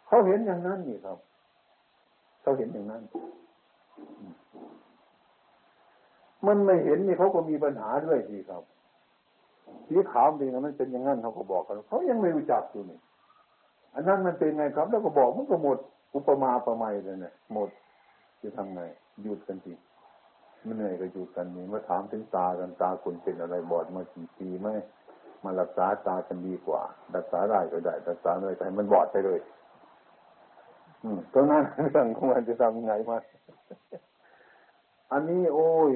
เขาเห็นอย่างนั้นนี่ครับ เขาเห็นอย่างนั้น มันไม่เห็นนี่เขาก็มีปัญหาด้วยสิครับสีขาวเองมันเป็นอย่างนั้นเขาก็บอกกันเขายังไม่รู้จักอยู่นี่อันนั้นมันเป็นไงครับ แล้วก็บอกมันก็หมดอุปมาประไมยเลยเนี่ยหมดจะทำไงหยุดกันที ไม่เหนื่อยก็หยุดกันนี่มาถามถึงตากันตาคุณเป็นอะไรบอดมากี่ปีไหมมารักษาตากันดีกว่า รักษาได้ก็ได้รักษาไม่ได้ให้มันบอดไปเลย อืมตรงนั้นเรื่องของมันจะทำไงมาอันนี้โอ้ย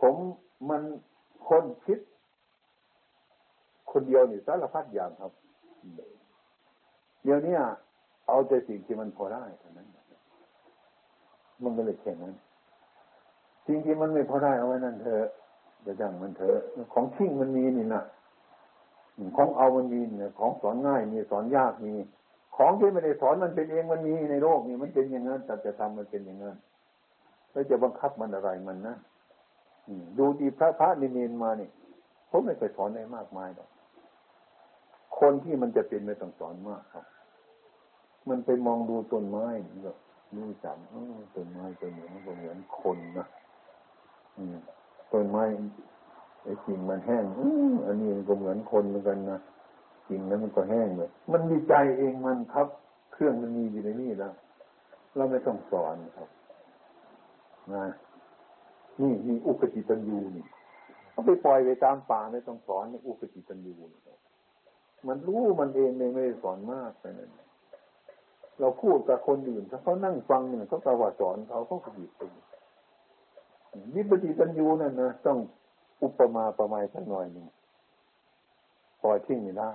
ผมมันคนคิด คนเดียวนี่สารพัดอย่างครับ เดี๋ยวนี้เอาใจสิ่งที่มันพอได้เท่านั้นมันก็เลยแค่นั้น จริงๆมันไม่พอได้เอาไว้นั่นเถอะจะจังมันเถอะของทิ้งมันมีนี่นะของเอามันมีเนี่ยของสอนง่ายมีสอนยากมี ของที่ไม่ได้สอนมันเป็นเองมันมีในโลกนี่มันเป็นอย่างนั้นแต่จะทำมันเป็นอย่างนั้นแล้วจะบังคับมันอะไรมันนะดูดีพระพระนิเนนมาเนี่ยผมไม่เคยสอนอะไรมากมายหรอกคนที่มันจะเป็นไม่ต้องสอนมากครับ มันไปมองดูต้นไม้แบบรู้จักต้นไม้ต้นเหมือนก็เหมือนคนนะ ต้นไม้ไอ้กิ่งมันแห้งอันนี้ก็เหมือนคนเหมือนกันนะกิ่งนั้นมันก็แห้งเลยมันมีใจเองมันครับ เครื่องมันมีอยู่ในนี่แล้วเราไม่ต้องสอนครับนะนี่มีอุกจิตันยูนี่เขาไปปล่อยไปตามป่าไม่ต้องสอนในอุกจิตันยูนี่มันรู้มันเองไม่ได้สอนมากไปนั่นเราพูดกับคนอื่นถ้าเขานั่งฟังเนี่ยเขาตว่าสอนเขาเขาก็หยิบไป วิปฏิตัญญูนั่นนะต้องอุปมาประมาณสักหน่อยหนึ่งปล่อยทิ้งไม่ได้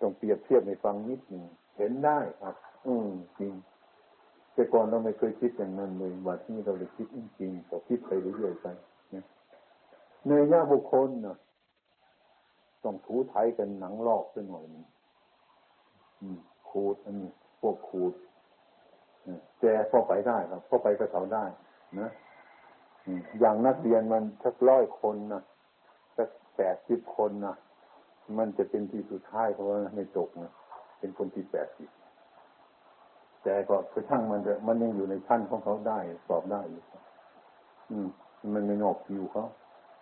ต้องเปรียบเทียบในฟังนิดหนึ่งเห็นได้ครับ อืมจริงแต่ก่อนเราไม่เคยคิดอย่างนั้นเลยวันนี้เราเลยคิดจริงๆก็คิดไปเรื่อยๆไปเนยย่าบุคคลนะต้องถูไทยกันหนังลอกสักหน่อยนึงขูดอันนี้พวกขูดแจพอไปได้ครับพอไปกับเขาได้ นะ อย่างนักเรียนมันสักร้อยคนนะสักแปดสิบคนนะมันจะเป็นที่สุดท้ายเพราะว่าไม่จบนะเป็นคนที่แปดสิบแต่ก็คือช่างมันจะมันยังอยู่ในชั้นของเขาได้สอบได้อยู่อืม มันไม่นอกคิวเขา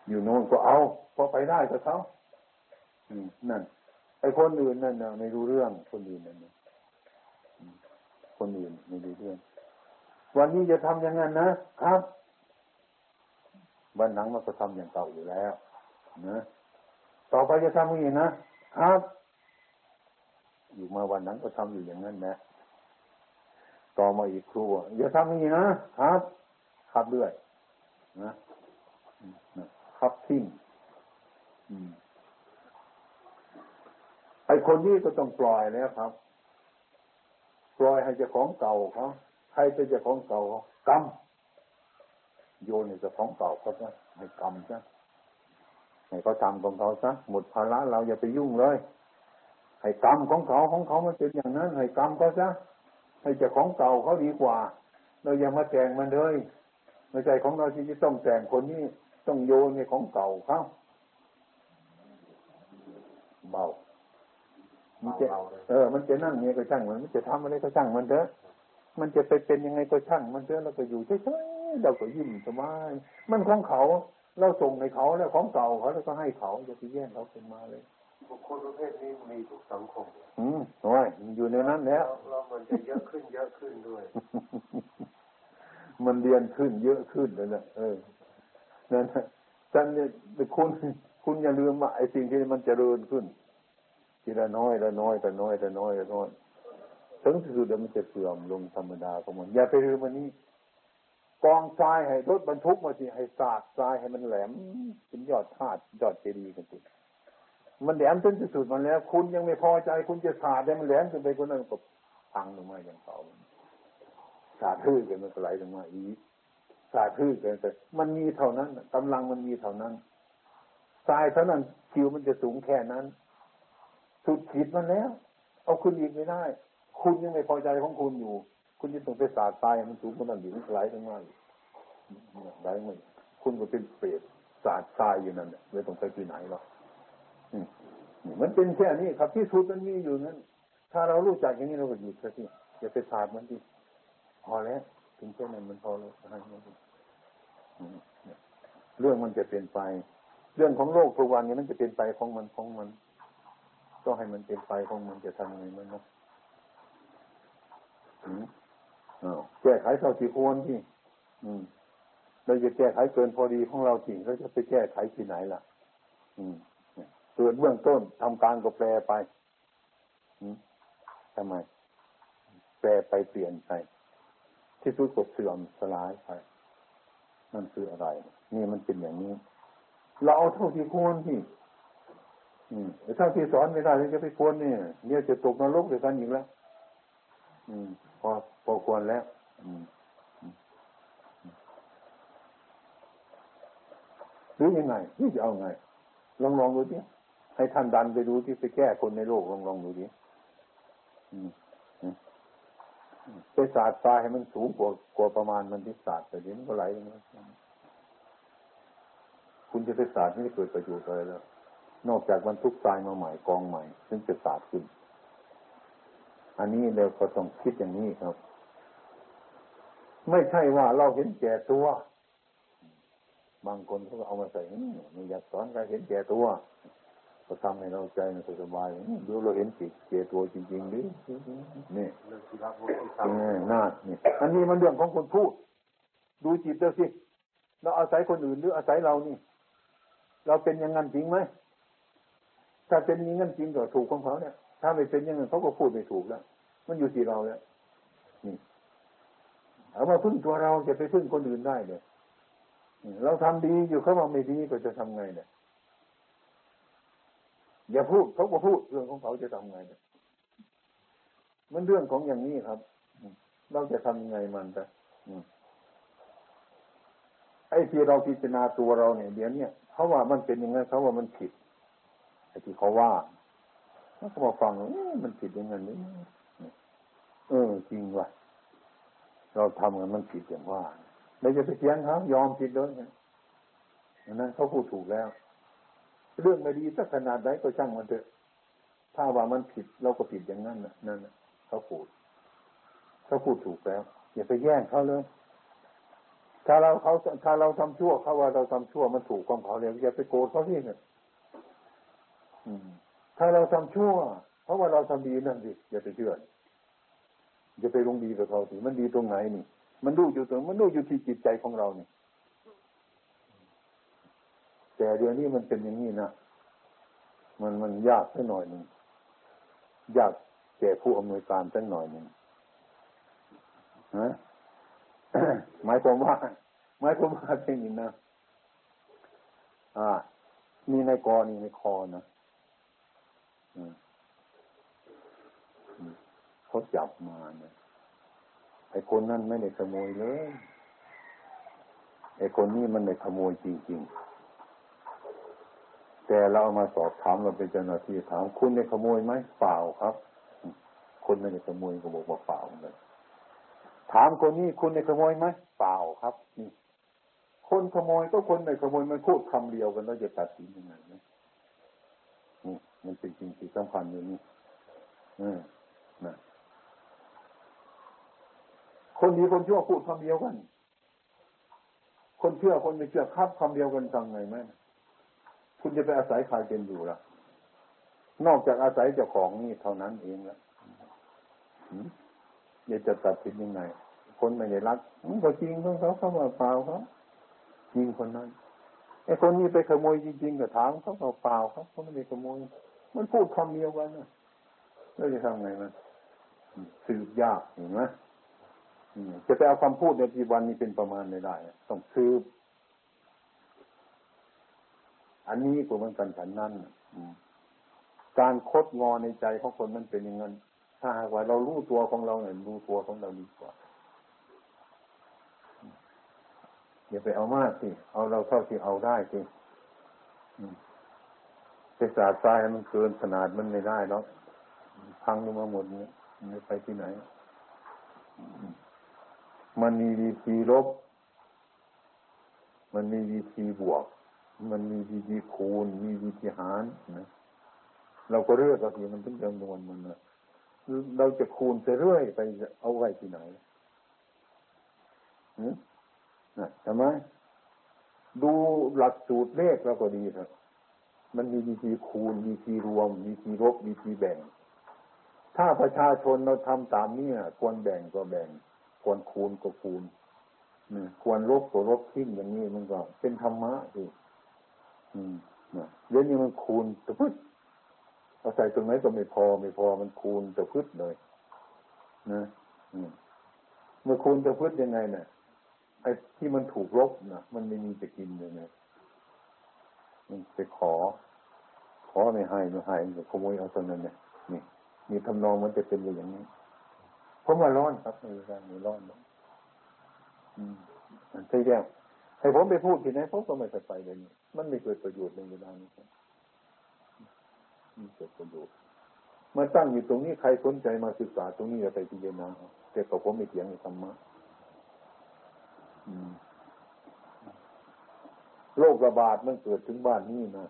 อยู่โน่นก็เอาพอไปได้กับเขาอืม นั่นไอ้คนอื่นนั่นนะไม่รู้เรื่องคนอื่นนั่นนะคนอื่นไม่รู้เรื่อง วันนี้จะทำอย่างนั้นนะครับ วันหลังมันก็ทำอย่างเก่าอยู่แล้วนะต่อไปจะทำอย่างนี้นะครับ อยู่มาวันนั้นก็ทำอยู่อย่างนั้นนะต่อมาอีกครูอย่าทำอย่างนี้นะครับครับเรื่อยนะครับทิ้งไอคนนี้ก็ต้องปล่อยแล้วครับ ปล่อยให้เจ้าของเก่าเขาใครเป็นเจ้าของเก่ากรรม โยนให้เจ้าของเก่าเขาซะให้กรรมซะให้เขาทำของเขาซะหมดภาระเราอย่าไปยุ่งเลยให้กรรมของเขาของเขามันเป็นอย่างนั้นให้กรรมเขาซะให้เจ้าของเก่าเขาดีกว่า เราอย่ามาแต่งมันเลยไม่ใช่ของเราที่จะต้องแต่งคนนี้ต้องโยนในของเก่าเขาเบามันจะเออ มันจะนั่งไงก็ช่างมัน มันจะทำอะไรก็ช่างมันเถอะ มันจะไปเป็นยังไงก็ช่างมันเถอะเราก็อยู่เฉยๆ เราก็ยิ้มสบายมันของเขา เราส่งให้เขาแล้วของเก่าเขาแล้วก็ให้เขาจะไปแย่งเขาเป็นมาเลยบุคคลประเภทนี้มีทุกสังคม อืมโอ้ยอยู่ในนั้นแล้วเรามันจะเยอะขึ้นเยอะขึ้นด้วย มันเรียนขึ้นเยอะขึ้นเลยนะเออนั่นท่านเนี่ยคุณคุณอย่าลืมว่าไอ้สิ่งที่มันเจริญขึ้น ทีละน้อยละน้อยละน้อยละน้อยละน้อยถึงที่สุดมันจะเสื่อมลงธรรมดาของมันอย่าไปลืมมันนี้ กองทรายให้รถบรรทุกมาสิให้สาดทรายให้มันแหลมเป็นยอดธาตุยอดเจดีย์กันสิมันแหลมจนที่สุดมันแล้ว คุณยังไม่พอใจ คุณจะสาดได้มันแหลมจนไปคนนั้นก็พังลงมาอย่างเก่าสาดทื่อกันมันก็ไหลลงมาอีกสาดทื่อกันแต่มันมีเท่านั้นกำลังมันมีเท่านั้นทรายเท่านั้นคิวมันจะสูงแค่นั้น สุดขีดมันแล้ว เอาคุณอีกไม่ได้ คุณยังไม่พอใจของคุณอยู่ คุณจะต้องไปสาดทรายมันสูงขนาดนี้มันไหลลงมาไหลมาคุณก็เป็นเปรตสาดทรายอยู่นั่นไม่ต้องไปที่ไหนหรอกมันเป็นแค่นี้ครับที่สุดมันมีอยู่นั้น ถ้าเรารู้จักอย่างนี้เราก็หยุดสักทีอย่าไปสาดมันที่พอแล้วถึงแค่นั้นมันพอแล้วให้มันเรื่องมันจะเป็นไป เรื่องของโลกทุกวันนี้มันจะเป็นไปของมันของมัน ก็ให้มันเป็นไปของมันจะทำยังไงมันเนาะ แก้ไขเท่าที่ควรที่เราจะแก้ไขเกินพอดีของเราจริงเราจะไปแก้ไขที่ไหนล่ะ อืมเกิดเบื้องต้นทำการก็แปลไปทำไม แปลไปเปลี่ยนไป ที่สุดก็เสื่อมสลายไปนั่นคืออะไร นี่มันเป็นอย่างนี้ เราเอาเท่าที่ควรที่อืมถ้าที่สอนไม่ได้จะไปควรเนี่ยเนี่ยจะตกนรกด้วกันอีกแล้ว อืม พอ พอควรแล้วอืมหรือยังไงนี่จะเอาไง ลองลองดูดิให้ท่านดันไปดูที่ไปแก้คนในโลกลองลองดูดิไปศาสตร์ตายให้มันสูงกว่ากว่าประมาณมันที่ศาสตร์แต่นี้มันก็ไหลมาคุณจะไปศาสตร์ไม่ได้เกิดประโยชน์อะไรแล้ว นอกจากมันทุกทรายมาใหม่กองใหม่ ซึ่งจะศาสตร์ขึ้น อันนี้เราก็ต้องคิดอย่างนี้ครับ ไม่ใช่ว่าเราเห็นแก่ตัว บางคนเขาก็เอามาใส่ไม่อยากสอนใครเห็นแก่ตัวก็ทำให้เราใจมันสบายดูเราเห็นจิตเจตัวจริงๆดินี่น่านี่อันนี้มันเรื่องของคนพูด ดูจิตเราสิ เราอาศัยคนอื่นหรืออาศัยเรานี่ เราเป็นอย่างนั้นจริงไหม ถ้าเป็นอย่างนั้นจริงก็ถูกของเขาเนี่ย ถ้าไม่เป็นอย่างนั้นเขาก็พูดไม่ถูกแล้ว มันอยู่ที่เราแล้ว เอามาพึ่งตัวเราจะไปพึ่งคนอื่นได้เลยเราทำดีอยู่เขาบอกไม่ดีก็จะทำไงเนี่ยอย่าพูดเขาก็พูดเรื่องของเขาจะทำไงเนี่ยมันเรื่องของอย่างนี้ครับเราจะทำยังไงมันแต่ไอ้ที่เราพิจารณาตัวเราเนี่ยเดี๋ยวนี้เขาว่ามันเป็นยังไงเขาว่ามันผิดไอ้ที่เขาว่าเขามาฟังมันผิดยังไงนี่เออจริงว่ะ เราทำกันมันผิดอย่างว่าเราจะไปเถียงเขายอมผิดเลยนั้นเขาพูดถูกแล้ว เรื่องไม่ดีสักขนาดไหนก็ช่างมันเถอะ ถ้าว่ามันผิดเราก็ผิดอย่างนั้นนะนั่นเขาพูดเขาพูดถูกแล้ว อย่าไปแย่งเขาเลยถ้าเราเขาถ้าเราทำชั่วเขาว่าเราทำชั่วมันถูกของเขาเลยอย่าไปโกรธเขาที่เนี่ยถ้าเราทำชั่วเพราะว่าเราทำดีนั่นสิอย่าไปเชื่อ อย่าไปลงดีกับเขาสิมันดีตรงไหนนี่ มันดูอยู่ตรงมันดูอยู่ที่จิตใจของเราเนี่ยแต่เดี๋ยวนี้มันเป็นอย่างนี้นะมันมันยากสักหน่อยหนึ่งยากแก่ผู้อำนวยการสักหน่อยหนึ่งนะหมายความว่าหมายความว่าเป็นอย่างนะอ่า มีในกอนี่ในคอนะ เขาจับมาเนี่ยไอ้คนนั้นไม่ได้ขโมยเลยไอ้คนนี้มันได้ขโมยจริงๆ แต่เราเอามาสอบถามเราเป็นเจ้าหน้าที่ถามคุณได้ขโมยไหมเปล่าครับ คนไม่ได้ขโมยก็บอกว่าเปล่าเลยถามคนนี้คุณได้ขโมยไหมเปล่าครับนี่คนขโมยก็คนไม่ขโมยมันพูดคำเดียวกันแล้วจะตัดสินยังไงนะนี่มันเป็นจริงที่สำคัญอยู่นี่อืมนะ คนดีคนชั่วพูดคำเดียวกัน คนเชื่อคนไม่เชื่อครับคำเดียวกันทำไงไหมคุณจะไปอาศัยใครเป็นอยู่ล่ะ นอกจากอาศัยเจ้าของนี่เท่านั้นเองและอย่าจะตัดสินยังไง คนไม่ได้รักมันก็จริงของเขาเขาว่าเปล่าเขาจริงคนนั้นไอ้คนนี้ไปขโมยจริงๆก็ถามเขาเปล่าเขาเขาไม่ได้ขโมย มันพูดคำเดียวกันนะแล้วจะทำไงมันสืบยากเห็นไหม จะไปเอาคำพูดในปีวันนี้เป็นประมาณไม่ได้ ต้องสืบอันนี้ก็เหมือนกันฉันนั่นการคดงอในใจของคนมันเป็นอย่างนั้นถ้าหากว่าเรารู้ตัวของเราเนี่ยรู้ตัวของเราดีกว่าอย่าไปเอามากสิเอาเราเท่าที่เอาได้สิไปสาดทรายมันเกินขนาดมันไม่ได้แล้วพังลงมาหมดเนี่ยไม่ไปที่ไหน มันมีวิธีลบ มันมีวิธีบวก มันมีวิธีคูณ มีวิธีหารนะเราก็เลือกเอาทีมันเป็นจำนวนมันนะเราจะคูณไปเรื่อยไปเอาไว้ที่ไหนนะทำไมดูหลักสูตรเลขเราก็ดีครับมันมีวิธีคูณวิธีรวมวิธีลบวิธีแบ่ง ถ้าประชาชนเราทำตามนี้ควรแบ่งก็แบ่ง ควรคูณก็คูณควรลบก็ลบทิ้งอย่างนี้มันก็เป็นธรรมะสิอืมเดี๋ยวนี้มันคูณตะพึ่งเอาใส่ตรงไหนก็ไม่พอไม่พอมันคูณจะพืชเลย นะเมื่อคูณจะพืชยังไงเนี่ยไอ้ที่มันถูกลบนะมันไม่มีจะกินเลยนะมันไปขอ ขอไม่ให้ไม่ให้ขโมยเอาตรงนั้นเนี่ยนี่มีทำนองมันจะเป็นอย่างนี้ ผมมาร้อนครับในการมีร้อนเนาะอืมใช่แล้วให้ผมไปพูดที่ไหนผมก็ไม่ไปเลยนี่มันไม่เกิดประโยชน์ในเวลานี้มีเกิดประโยชน์มาตั้งอยู่ตรงนี้ใครสนใจมาศึกษาตรงนี้จะไปพิจารณาแต่กับผมไม่เถียงในธรรมะโรคระบาดมันเกิดถึงบ้านนี้นะ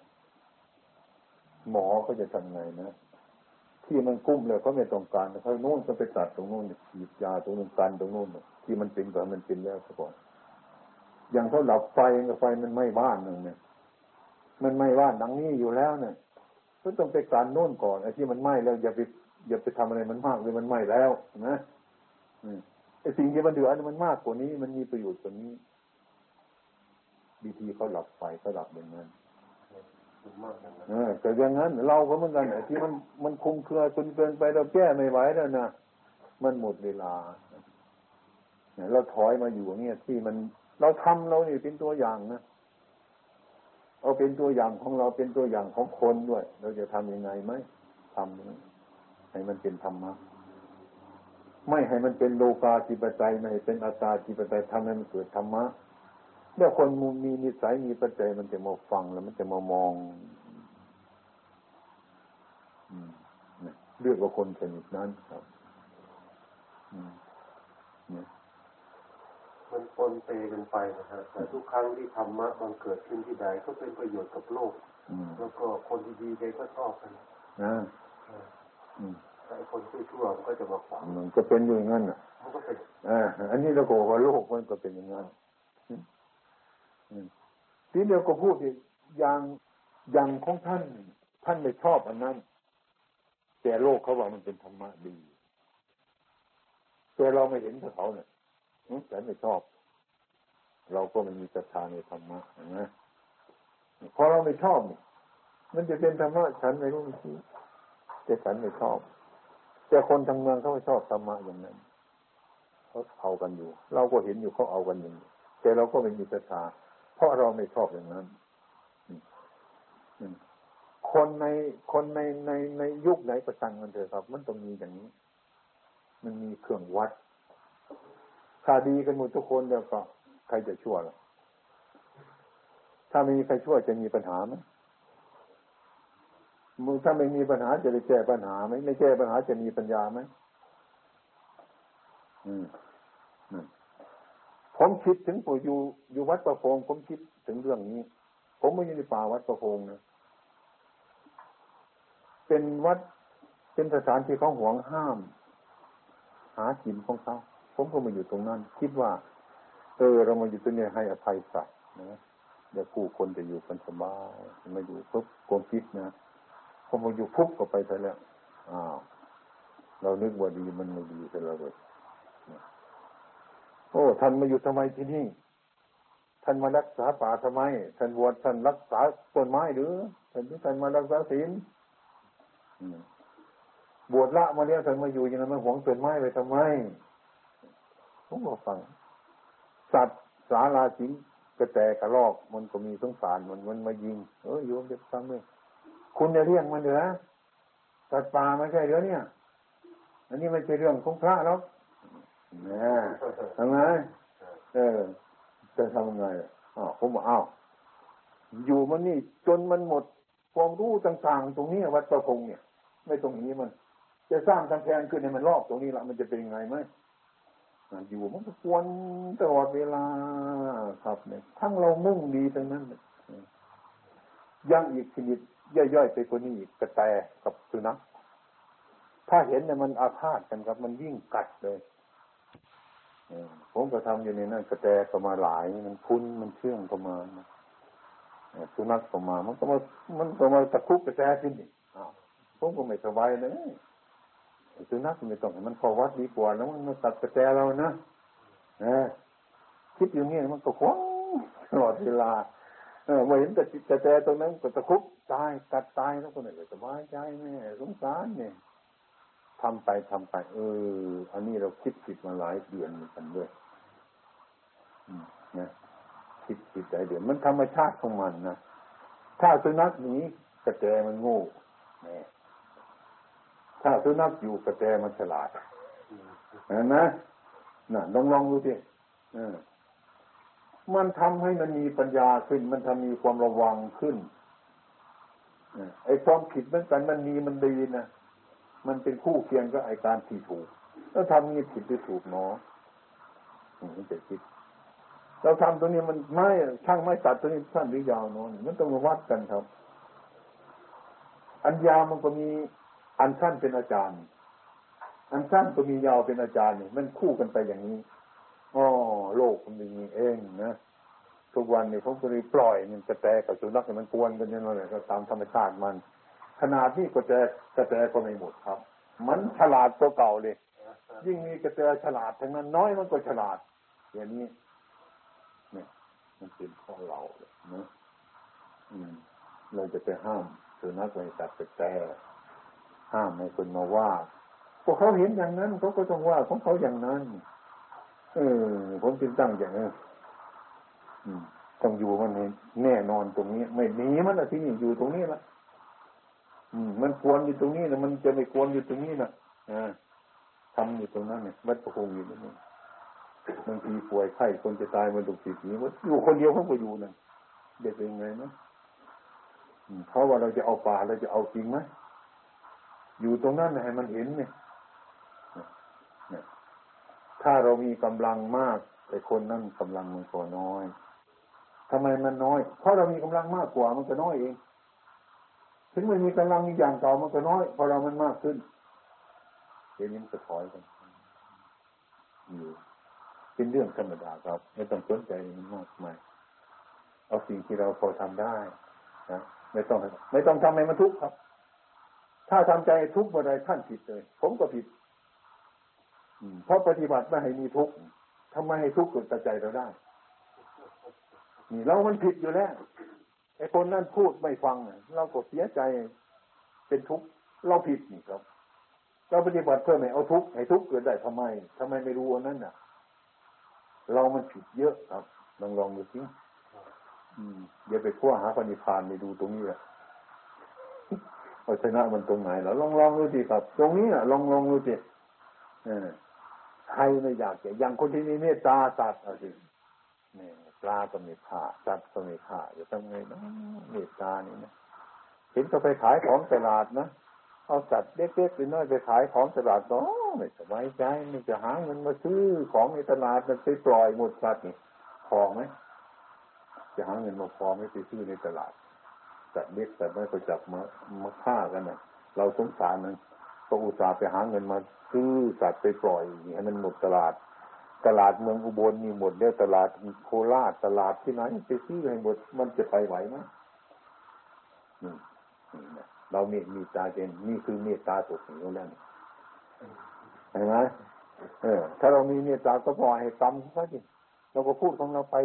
หมอเขาจะทำไงนะ ที่มันกุ้มเลยเขาไม่ต้องการเขาโน่นก็ไปตัดตรงโน้นฉีดยาตรงนู้นกันตรงโน้นที่มันเป็นก่มันเป็นแล้วซะก่อนอย่างเขาหลับไฟไฟมันไหม้บ้านหนึ่งเนี่ยมันไหม้บ้านดังนี้อยู่แล้วเนี่ยก็ต้องไปการโน่นก่อนไอ้ที่มันไหม้แล้วอย่าไปอย่าไปทำอะไรมันมากเลยมันไหม้แล้วนะไอ้สิ่งที่มันเดือดมันมากกว่านี้ มันมีประโยชน์กว่านี้ ดีทีเขาหลับไฟเขาหลับอย่างนั้น เออแต่อย่างนั้น เราก็เหมือนกันที่มันมันคุมเครือจนเกินไปเราแก้ไม่ไหวแล้วนะมันหมดเวลาเนี่ยเราถอยมาอยู่เงี้ยที่มันเราทำเราเนี่เป็นตัวอย่างนะเอาเป็นตัวอย่างของเราเป็นตัวอย่างของคนด้วย เราจะทำยังไงไหมทำให้มันเป็นธรรมะไม่ให้มันเป็นโลกาจิปไตยไม่ให้เป็นอัตตาจิปไตยทำให้มันเกิดธรรมะ เมื่อคนมีนิสัยมีปัจจัยมันจะมาฟังแล้วมันจะมามองเรียกว่าคนชนิดนั้นครับมันปนเปกันไปนะฮะแต่ทุกครั้งที่ธรรมะบังเกิดขึ้นที่ใดก็เป็นประโยชน์กับโลกแล้วก็คนดีๆใจก็ชอบกันนะแต่คนชั่วๆมันก็จะมาขวางมันก็เป็นอยู่อย่างนั้นอะมันก็เป็นอ่าอันนี้เราโกว่าโลกมันก็เป็นอย่างนั้น ทีเดียวก็พูดอีกอย่างอย่างของท่าน ท่านไม่ชอบอันนั้น แต่โลกเขาว่ามันเป็นธรรมะดีแต่เราไม่เห็นเขาเนี่ยฉันไม่ชอบ เราก็มันมีศรัทธาในธรรมะนะพอเราไม่ชอบมันจะเป็นธรรมะฉันไม่รู้ทีแต่ฉันไม่ชอบ แต่คนทางเมืองเขาไม่ชอบธรรมะอย่างนั้นเขาเอากันอยู่ เราก็เห็นอยู่เขาเอากันอยู่แต่เราก็ไม่มีศรัทธา เพราะเราไม่ชอบอย่างนั้นคนในคนในในในยุคไหนก็สั่งกันเถอะครับ มันต้องมีอย่างนี้ มันมีเครื่องวัดถ้าดีกันหมดทุกคนแล้วก็ใครจะชั่วล่ะถ้าไม่มีใครชั่วจะมีปัญหาไหมมึงถ้าไม่มีปัญหาจะได้แก้ปัญหาไหมไม่แก้ปัญหาจะมีปัญญาไหมอืม ผมคิดถึงปู่อยู่อยู่วัดประโพงผมคิดถึงเรื่องนี้ ผมไม่อยู่ในป่าวัดประโพงนะเป็นวัดเป็นสถานที่เขาห่วงห้าม หากินของเขาผมก็มาอยู่ตรงนั้น คิดว่า เออ เรามาอยู่ตรงนี้ให้อภัยสัตว์นะเดี๋ยวผู้คนจะอยู่กันสบายมาอยู่ปุ๊บความคิดนะพอมาอยู่ปุ๊บก็ไปไปแล้วอ้าวเรานึกว่าดีมันไม่ดีแต่เราเลย อ้ท่านมาอยู่ทำไมที่นี่ ท่านมารักษาป่าทำไม ท่านบวชท่านรักษาต้นไม้หรือท่านท่านมารักษาศีลบวชละมาเนี่ยท่านมาอยู่ย่างนั้นมาหวงต้นไม้ไปทำไมผมก็ฟัง สัตว์สาราสิงกระแตกระลอก มันก็มีสงสารมันมันมายิง เออโยมจะฟังเลยคุณจะเรียกมันเหรอสัตว์ป่าไม่ใช่เหรอเนี่ย อันนี้ไม่ใช่เรื่องของพระหรอก นะทำไงเออจะทำไงอ้าวผมบอกอ้าวอยู่มันนี่จนมันหมดความรู้ต่าง ๆ ตรงนี้วัดประพงเนี่ย ไม่ตรงนี้มัน จะสร้างกำแพงขึ้นให้มันรอบตรงนี้ละมันจะเป็นยังไงไหมอยู่มันก็ควรตลอดเวลาครับเนี่ยทั้งเรามุ่งดีทั้งนั้นยังอีกชนิดย่อยๆไปกว่านี้กระแตกับสุนัขถ้าเห็นเนี่ยมันอาฆาตกันครับ มันยิ่งกัดเลย ผมก็ทำอยู่ในนั้นกระแตก็มาหลายมันคุ้นมันเชื่องก็มาสุนัขก็มา มันก็มา มันก็มาตะคุบกระแตขึ้นอีกผมก็ไม่สบายเลยสุนัขไม่ต้องมันเข้าวัดดีกว่าแล้วมันมาตัดกระแตเรานะคิดอย่างนี้มันก็คว้งตลอดเวลาเออมาเห็นแต่กระแตตรงนั้นก็ตะคุบตายตัดตายแล้วคนไหนก็สบายใจแม่สงสารเนี่ย ทำไปทำไป เออ อันนี้เราคิดผิดมาหลายเดือนเหมือนกันด้วยนะคิดผิดหลายเดือน มันธรรมชาติของมันนะถ้าสุนัขหนีกระแตมันโง่นี่ถ้าสุนัขอยู่กระแตมันฉลาดเห็นไหมน่ะลองลองดูสิมันทำให้มันมีปัญญาขึ้น มันทำมีความระวังขึ้นไอ้ความผิดเหมือนกันมันมีมันดีนะ มันเป็นคู่เคียงกับไอการที่ถูก แล้วทำนี้ผิดหรือถูกเนาะมันจะคิด เราทำตัวนี้มันไม่ช่างไม่ตัดตัวนี้สั้นหรือยาวเนาะมันต้องมาวัดกันครับ อันยาวมันก็มีอันสั้นเป็นอาจารย์ อันสั้นก็มียาวเป็นอาจารย์นี่มันคู่กันไปอย่างนี้อ๋อโลกมันอย่างนี้เองนะทุกวันนี้เขาก็เลยปล่อยมันกระแตกกับสุนัขมันกวนกันอย่างนั้นก็ตามธรรมชาติมัน ขนาดที่กระแตกระแตก็ไม่หมดครับ มันฉลาดตัวเก่าเลย ยิ่งมีกระแตฉลาดทั้งนั้นน้อยมันก็ฉลาด อย่างนี้เนี่ยมันเป็นข้อเราเลยนะอืมเราจะไปห้ามสุนัขไปตัดกระแตห้ามให้คนมาว่าพวกเขาเห็นอย่างนั้นเขาก็ต้องว่าของเขาอย่างนั้น เออผมจึงตั้งอย่างนี้ต้องอยู่มันแน่นอนตรงนี้ ไม่หนีมันอะที่นี่อยู่ตรงนี้ละ มันควรอยู่ตรงนี้นะมันจะไม่ควรอยู่ตรงนี้นะอ่าทำอยู่ตรงนั้นเนี่ยวัดประคงอยู่ตรงนี้บางทีป่วยไข้คนจะตายมันถูกสิทีว่าอยู่คนเดียวเขาก็อยู่นั่นเด็กเป็นไงนะเพราะว่าเราจะเอาป่าเราจะเอาจริงไหมอยู่ตรงนั้นให้มันเห็นเนี่ยถ้าเรามีกำลังมาก แต่คนนั้นกำลังมันก็น้อยทำไมมันน้อย เพราะเรามีกำลังมากกว่ามันก็น้อยเอง ถึงมันมีกำลังอย่างเก่ามันก็น้อยพอเรามันมากขึ้นเดี๋ยวนี้มันก็ถอยกันอยู่เป็นเรื่องธรรมดาครับไม่ต้องสนใจมันมากมายเอาสิ่งที่เราพอทำได้นะไม่ต้องไม่ต้องทำให้มันทุกข์ครับ ถ้าทำใจทุกข์บ่ได้ท่านผิดเลย ผมก็ผิดเพราะปฏิบัติไม่ให้มีทุกข์ทำไมให้ทุกข์เกิดใจเราได้นี่เรามันผิดอยู่แล้ว ไอ้คนนั้นพูดไม่ฟังเราก็เสียใจเป็นทุกข์เราผิดนี่ครับ เราปฏิบัติเพื่อไม่เอาทุกข์ให้ทุกข์เกิดได้ทำไมทำไมไม่รู้อันนั้นน่ะ เรามันผิดเยอะครับลองลองดูสิอย่าไปขั้วหาปณิพานไปดูตรงนี้แหละเอาชนะมันตรงไหนแล้วลองลองดูสิครับ ตรงนี้อะ ลองลองดูสิใครไม่อยากจะยังคนที่มีเมตตาสัตว์เอาสิเนี่ยาก็ม่ฆ่าสัตว์ก็ม่ฆ่าจะทำไงนะเมตตานี่นะเห็นเขาไปขายของตลาดนะเอาสัตว์เล็กๆหรือน้อยไปขายของตลาดก็ไม่สบายใจไม่จะหาเงินมาซื้อของในตลาดมันไปปล่อยหมดสัตว์นี่พอไหมจะหาเงินมาพอไม่ไปซื้อในตลาดสัตว์เล็กสัตว์น้อยก็จับมามาฆ่ากันนะเราสงสารนันก็อุตส่าห์ไปหาเงินมาซื้อสัตว์ไปปล่อยให้มันหมดตลาด ตลาดเมืองอุบลมีหมดแล้วตลาดโคราชตลาดที่ไหนไปซื้อให้หมด มันจะไปไหวไหมนี่เรามีมีตาเจนนี่คือเมตตาสุดของเราแล้วเห็นไหมเออ ถ้าเรามีเมตตาก็พอให้กรรมเขาสิเราก็พูดของเราไป